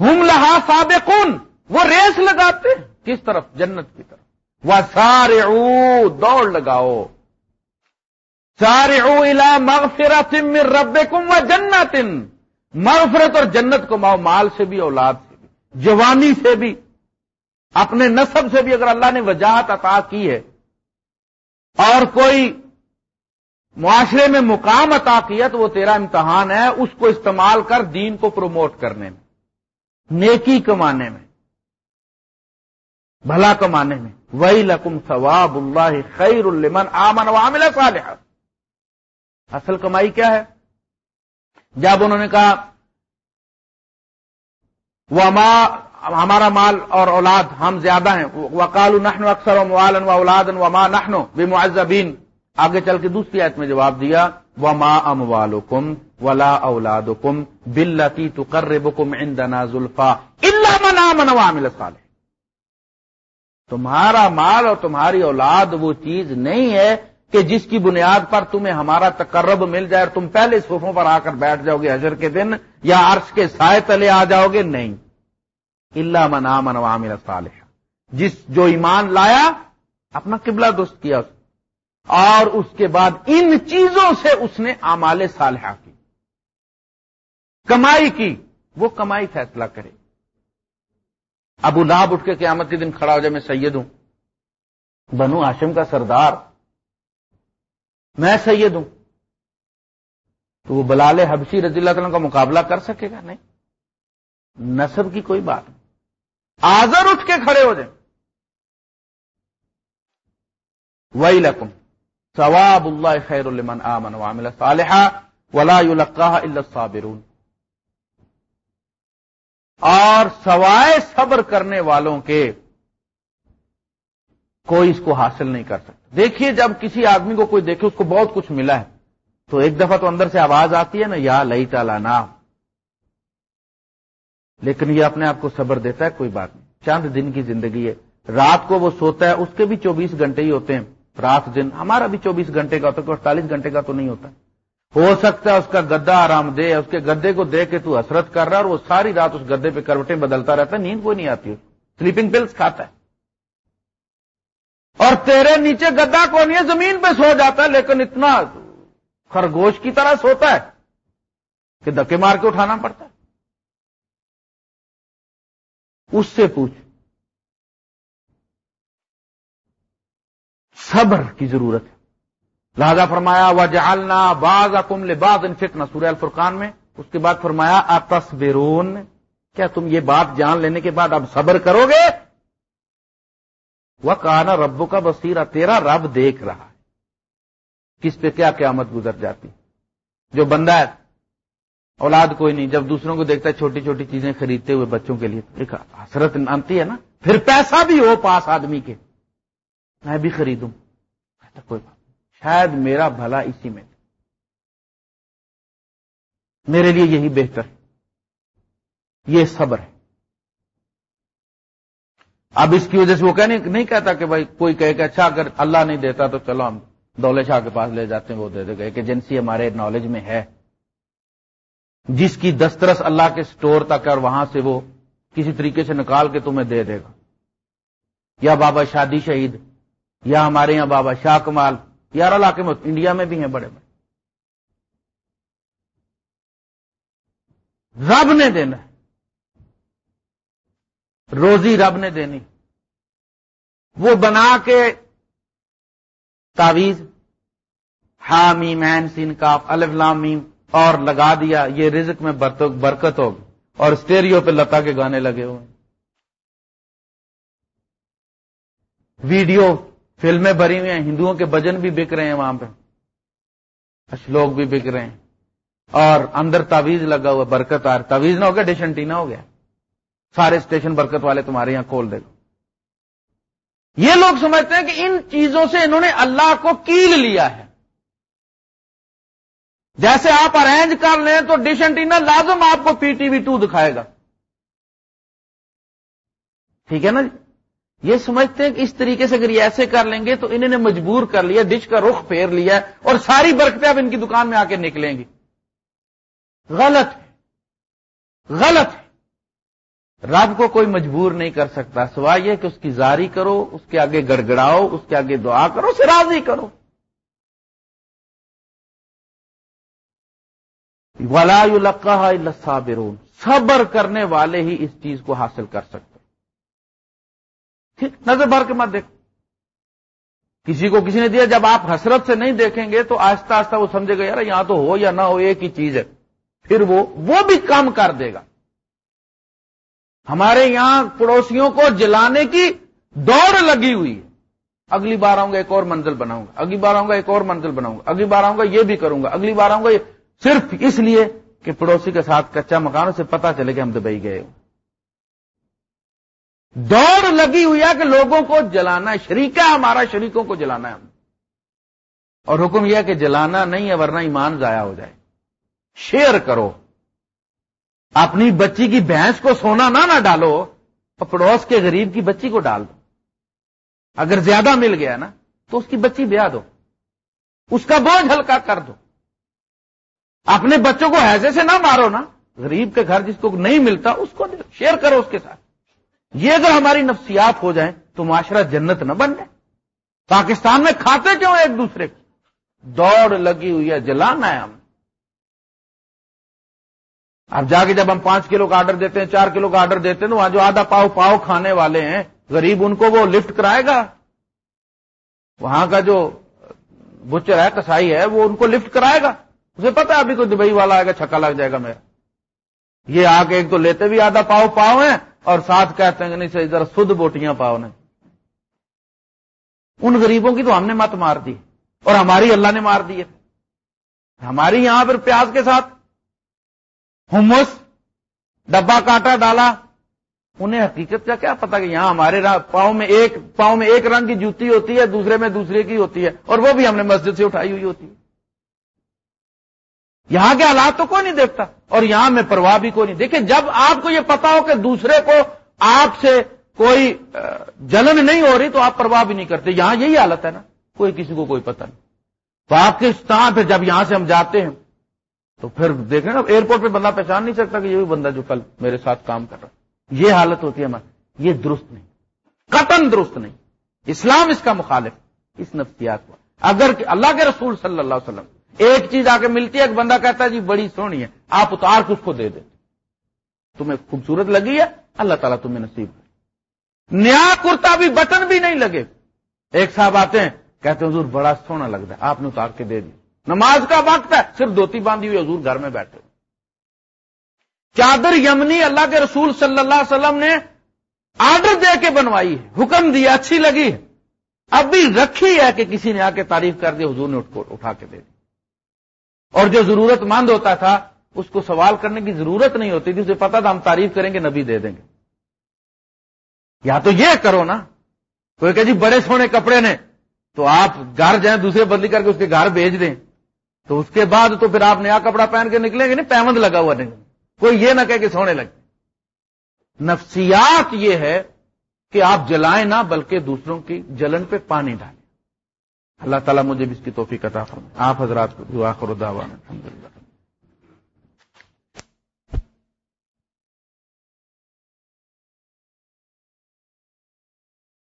ہم لہا سابقون، وہ ریس لگاتے کس طرف؟ جنت کی طرف۔ وہ سارے دوڑ لگاؤ۔ سارے او الا مغفرت من ربکم و جنت مغفرت اور جنت کو ماؤ، مال سے بھی، اولاد سے بھی، جوانی سے بھی۔ اپنے نصب سے بھی اگر اللہ نے وجاہت عطا کی ہے، اور کوئی معاشرے میں مقام عطا کیا تو وہ تیرا امتحان ہے، اس کو استعمال کر دین کو پروموٹ کرنے میں، نیکی کمانے میں، بھلا کمانے میں۔ وہی لکم ثواب اللہ خیر المن آمن عامل صالح اصل کمائی کیا ہے؟ جب انہوں نے کہا وہ ہمارا مال اور اولاد ہم زیادہ ہیں وکال نحن اکثر و موالن و اولاد و ماں نہنو بے معذبین آگے چل کے دوسری آیت میں جواب دیا وہ ماں ام والم ولا اولاد کم بلتی تو کر بکم اندنا زلفا اللہ عامل صالح تمہارا مال اور تمہاری اولاد وہ چیز نہیں ہے کہ جس کی بنیاد پر تمہیں ہمارا تقرب مل جائے اور تم پہلے صوفوں پر آ کر بیٹھ جاؤ گے حضر کے دن یا عرش کے سائے تلے آ جاؤ گے، نہیں۔ اللہ منا من عامل صالح جس جو ایمان لایا، اپنا قبلہ دوست کیا اس اور اس کے بعد ان چیزوں سے اس نے امال صالحہ کی۔ کمائی کی، وہ کمائی فیصلہ کرے۔ ابو لاب اٹھ کے قیامت کے دن کھڑا ہو جائے، میں سید ہوں۔ بنو ہاشم کا سردار۔ میں سید ہوں۔ تو وہ بلال حبشی رضی اللہ تعالیٰ کا مقابلہ کر سکے گا؟ نہیں۔ نصب کی کوئی بات نہیں۔ آزر اٹھ کے کھڑے ہو جائیں۔ وہی لکم ثواب اللہ خیر المن آمن وعمل صالحہ ولا يلقاها الا الصابرون۔ اور سوائے صبر کرنے والوں کے کوئی اس کو حاصل نہیں کر سکتا۔ دیکھیے جب کسی آدمی کو کوئی دیکھے اس کو بہت کچھ ملا ہے، تو ایک دفعہ تو اندر سے آواز آتی ہے نا، یا لئی تالا لیکن یہ اپنے آپ کو صبر دیتا ہے، کوئی بات نہیں۔ چاند دن کی زندگی ہے، رات کو وہ سوتا ہے، اس کے بھی چوبیس گھنٹے ہی ہوتے ہیں۔ رات دن، ہمارا بھی چوبیس گھنٹے کا ہوتا ہے اڑتالیس گھنٹے کا تو نہیں ہوتا۔ ہو سکتا ہے اس کا گدا آرام دے، اس کے گدے کو دے کے تو حسرت کر رہا ہے اور وہ ساری رات اس گدے پہ کروٹیں بدلتا رہتا ہے، نیند کوئی نہیں آتی۔ سلیپنگ پلس کھاتا ہے۔ اور تیرے نیچے گدا کو نہیں ہے؟ زمین پہ سو جاتا ہے، لیکن اتنا خرگوش کی طرح سوتا ہے کہ دکے مار کے اٹھانا پڑتا ہے۔ اس سے پوچھ صبر کی ضرورت ہے۔ لہذا فرمایا و جالنا باغ اکم سورہ الفرقان میں اس کے بعد فرمایا، اتصبرون۔ کیا تم یہ بات جان لینے کے بعد اب صبر کرو گے؟ وہ کہنا ربو کا بصیرہ تیرا رب دیکھ رہا ہے۔ کس پہ کیا قیامت گزر جاتی؟ جو بندہ ہے، اولاد کوئی نہیں، جب دوسروں کو دیکھتا ہے، چھوٹی چھوٹی چیزیں خریدتے ہوئے بچوں کے لیے، ایک حسرت آتی ہے نا۔ پھر پیسہ بھی ہو پاس آدمی کے۔ میں بھی خریدوں۔ کوئی بات شاید میرا بھلا اسی میں میرے لیے یہی بہتر ہے۔ یہ صبر ہے۔ اب اس کی وجہ سے وہ کہنے نہیں کہتا کہ بھائی کوئی کہے کہ اچھا اگر اللہ نہیں دیتا تو چلو ہم دولے شاہ کے پاس لے جاتے ہیں، وہ دے دے گا۔ ایک ایجنسی ہمارے نالج میں ہے۔ جس کی دسترس اللہ کے سٹور تک ہے اور وہاں سے وہ کسی طریقے سے نکال کے تمہیں دے دے گا۔ یا بابا شادی شہید۔ یا ہمارے یہاں بابا شاہ کمال، یار علاقے میں انڈیا میں بھی ہیں بڑے بڑے۔ رب نے دینا روزی رب نے دینی۔ وہ بنا کے تعویز حامی مین سین کاف الفلام میم، اور لگا دیا۔ یہ رزق میں برکت ہوگی۔ اور اسٹیریو پہ لتا کے گانے لگے ہوئے۔ ویڈیو فلمیں بھری ہوئی ہیں، ہندوؤں کے بجن بھی بک رہے ہیں وہاں پہ۔ لوگ بھی بک رہے ہیں۔ اور اندر تعویز لگا ہوا، برکت آ تعویز نہ ہو گیا ڈیشنٹینا ہو گیا۔ سارے اسٹیشن برکت والے تمہارے یہاں کھول دے۔ گا یہ لوگ سمجھتے ہیں کہ ان چیزوں سے انہوں نے اللہ کو کیل لیا ہے۔ جیسے آپ ارینج کر لیں تو ڈش اینٹینا لازم آپ کو پی ٹی وی ٹو دکھائے گا۔ ٹھیک ہے نا جی؟ یہ سمجھتے ہیں کہ اس طریقے سے اگر یہ ایسے کر لیں گے تو انہوں نے مجبور کر لیا ڈش کا رخ پھیر لیا اور ساری برکتیں اب ان کی دکان میں آ کے نکلیں گی۔ غلط ہے۔ غلط ہے۔ رب کو کوئی مجبور نہیں کر سکتا، سوائے یہ کہ اس کی زاری کرو، اس کے آگے گڑگڑاؤ، اس کے آگے دعا کرو اسے راضی کرو۔ ولا صابرون صبر کرنے والے ہی اس چیز کو حاصل کر سکتے ٹھیک نظر بھر کے مت دیکھ کسی کو کسی نے دیا، جب آپ حسرت سے نہیں دیکھیں گے تو آہستہ آہستہ وہ سمجھے گا، یار یہاں تو ہو یا نہ ہو، ایک ہی چیز ہے۔ پھر وہ وہ بھی کم کر دے گا۔ ہمارے یہاں پڑوسیوں کو جلانے کی دوڑ لگی ہوئی ہے۔ اگلی بار آؤں گا، ایک اور منزل بناؤں گا۔ اگلی بار آؤں گا، ایک اور منزل بناؤں گا۔ اگلی بار آؤں گا، یہ بھی کروں گا۔ اگلی بار آؤں گا، یہ صرف اس لیے کہ پڑوسی کے ساتھ کچا مکانوں سے پتا چلے کہ ہم دبئی گئے دوڑ لگی ہوئی ہے کہ لوگوں کو جلانا شریک ہے ہمارا، شریکوں کو جلانا ہے ہم۔ اور حکم یہ ہے کہ جلانا نہیں ہے ورنہ ایمان ضائع ہو جائے۔ شیئر کرو۔ اپنی بچی کی بھینس کو سونا نہ نہ ڈالو۔ اور پڑوس کے غریب کی بچی کو ڈال دو۔ اگر زیادہ مل گیا نا، تو اس کی بچی بیاہ دو۔ اس کا بوجھ ہلکا کر دو۔ اپنے بچوں کو ایسے سے نہ مارو نا۔ غریب کے گھر جس کو نہیں ملتا، اس کو شیئر کرو اس کے ساتھ۔ یہ اگر ہماری نفسیات ہو جائیں تو معاشرہ جنت نہ بن جائے۔ پاکستان میں کھاتے کیوں ایک دوسرے کو؟ دوڑ لگی ہوئی ہے جلانا ہے ہم۔ اب جا کے جب ہم پانچ کلو کا آرڈر دیتے ہیں، چار کلو کا آرڈر دیتے ہیں، تو وہاں جو آدھا پاؤ پاؤ کھانے والے ہیں، غریب ان کو وہ لفٹ کرائے گا۔ وہاں کا جو بچر ہے، کسائی ہے، وہ ان کو لفٹ کرائے گا۔ اسے پتا ابھی کوئی دبئی والا آئے گا، چھکا لگ جائے گا میرا۔ یہ آ کے ایک تو لیتے بھی آدھا پاؤ پاؤ ہیں اور ساتھ کہتے ہیں کہ نہیں صحیح ذرا سدھ بوٹیاں پاؤ نے ان غریبوں کی تو ہم نے مت مار دی، اور ہماری اللہ نے مار دی ہے۔ ہماری یہاں پھر پیاز کے ساتھ ہمس ڈبا کاٹا ڈالا۔ انہیں حقیقت کا کیا پتا کہ یہاں ہمارے پاؤں میں ایک پاؤں میں ایک رنگ کی جوتی ہوتی ہے، دوسرے میں دوسرے کی ہوتی ہے، اور وہ بھی ہم نے مسجد سے اٹھائی ہوئی ہوتی ہے۔ یہاں کے حالات تو کوئی نہیں دیکھتا اور یہاں میں پرواہ بھی کوئی نہیں۔ دیکھیں، جب آپ کو یہ پتا ہو کہ دوسرے کو آپ سے کوئی جلن نہیں ہو رہی تو آپ پرواہ بھی نہیں کرتے۔ یہاں یہی حالت ہے نا، کوئی کسی کو کوئی پتہ نہیں۔ پاکستان پہ جب یہاں سے ہم جاتے ہیں تو پھر دیکھیں نا، ایئرپورٹ پہ بندہ پہچان نہیں سکتا کہ یہ بھی بندہ جو کل میرے ساتھ کام کر رہا یہ حالت ہوتی ہے ہماری۔ یہ درست نہیں، قطن درست نہیں۔ اسلام اس کا مخالف اس نفسیات کو۔ اگر اللہ کے رسول صلی اللہ علیہ وسلم ایک چیز آ کے ملتی ہے، ایک بندہ کہتا ہے جی بڑی سونی ہے، آپ اتار کے اس کو دے دیں۔ تمہیں خوبصورت لگی ہے، اللہ تعالیٰ تمہیں نصیب نیا کرتا بھی بٹن بھی نہیں لگے۔ ایک صاحب آتے ہیں، کہتے ہیں، حضور بڑا سونا لگتا ہے، آپ نے اتار کے دے دی نماز کا وقت ہے، صرف دھوتی باندھی ہوئی حضور گھر میں بیٹھے۔ چادر یمنی اللہ کے رسول صلی اللہ علیہ وسلم نے آرڈر دے کے بنوائی ہے، حکم دیا، اچھی لگی اب بھی رکھی ہے کہ کسی نے آ کے تعریف کر دی، حضور نے اٹھا کے دے دی۔ اور جو ضرورت مند ہوتا تھا، اس کو سوال کرنے کی ضرورت نہیں ہوتی تھی، اسے پتا تھا، ہم تعریف کریں گے، نبی دے دیں گے۔ یا تو یہ کرو نا، کوئی کہ جی بڑے سونے کپڑے نے، تو آپ گھر جائیں، دوسرے بدلی کر کے اس کے گھر بھیج دیں۔ تو اس کے بعد تو پھر آپ نیا کپڑا پہن کے نکلیں گے، نہیں، پیمند لگا ہوا نہیں۔ کوئی یہ نہ کہ سونے لگے۔ نفسیات یہ ہے کہ آپ جلائیں نہ، بلکہ دوسروں کی جلن پہ پانی ڈالیں اللہ تعالیٰ مجھے بھی اس کی توفیق عطا فرمائے۔ آپ حضرات کو دعا کرو، دعوان الحمد للہ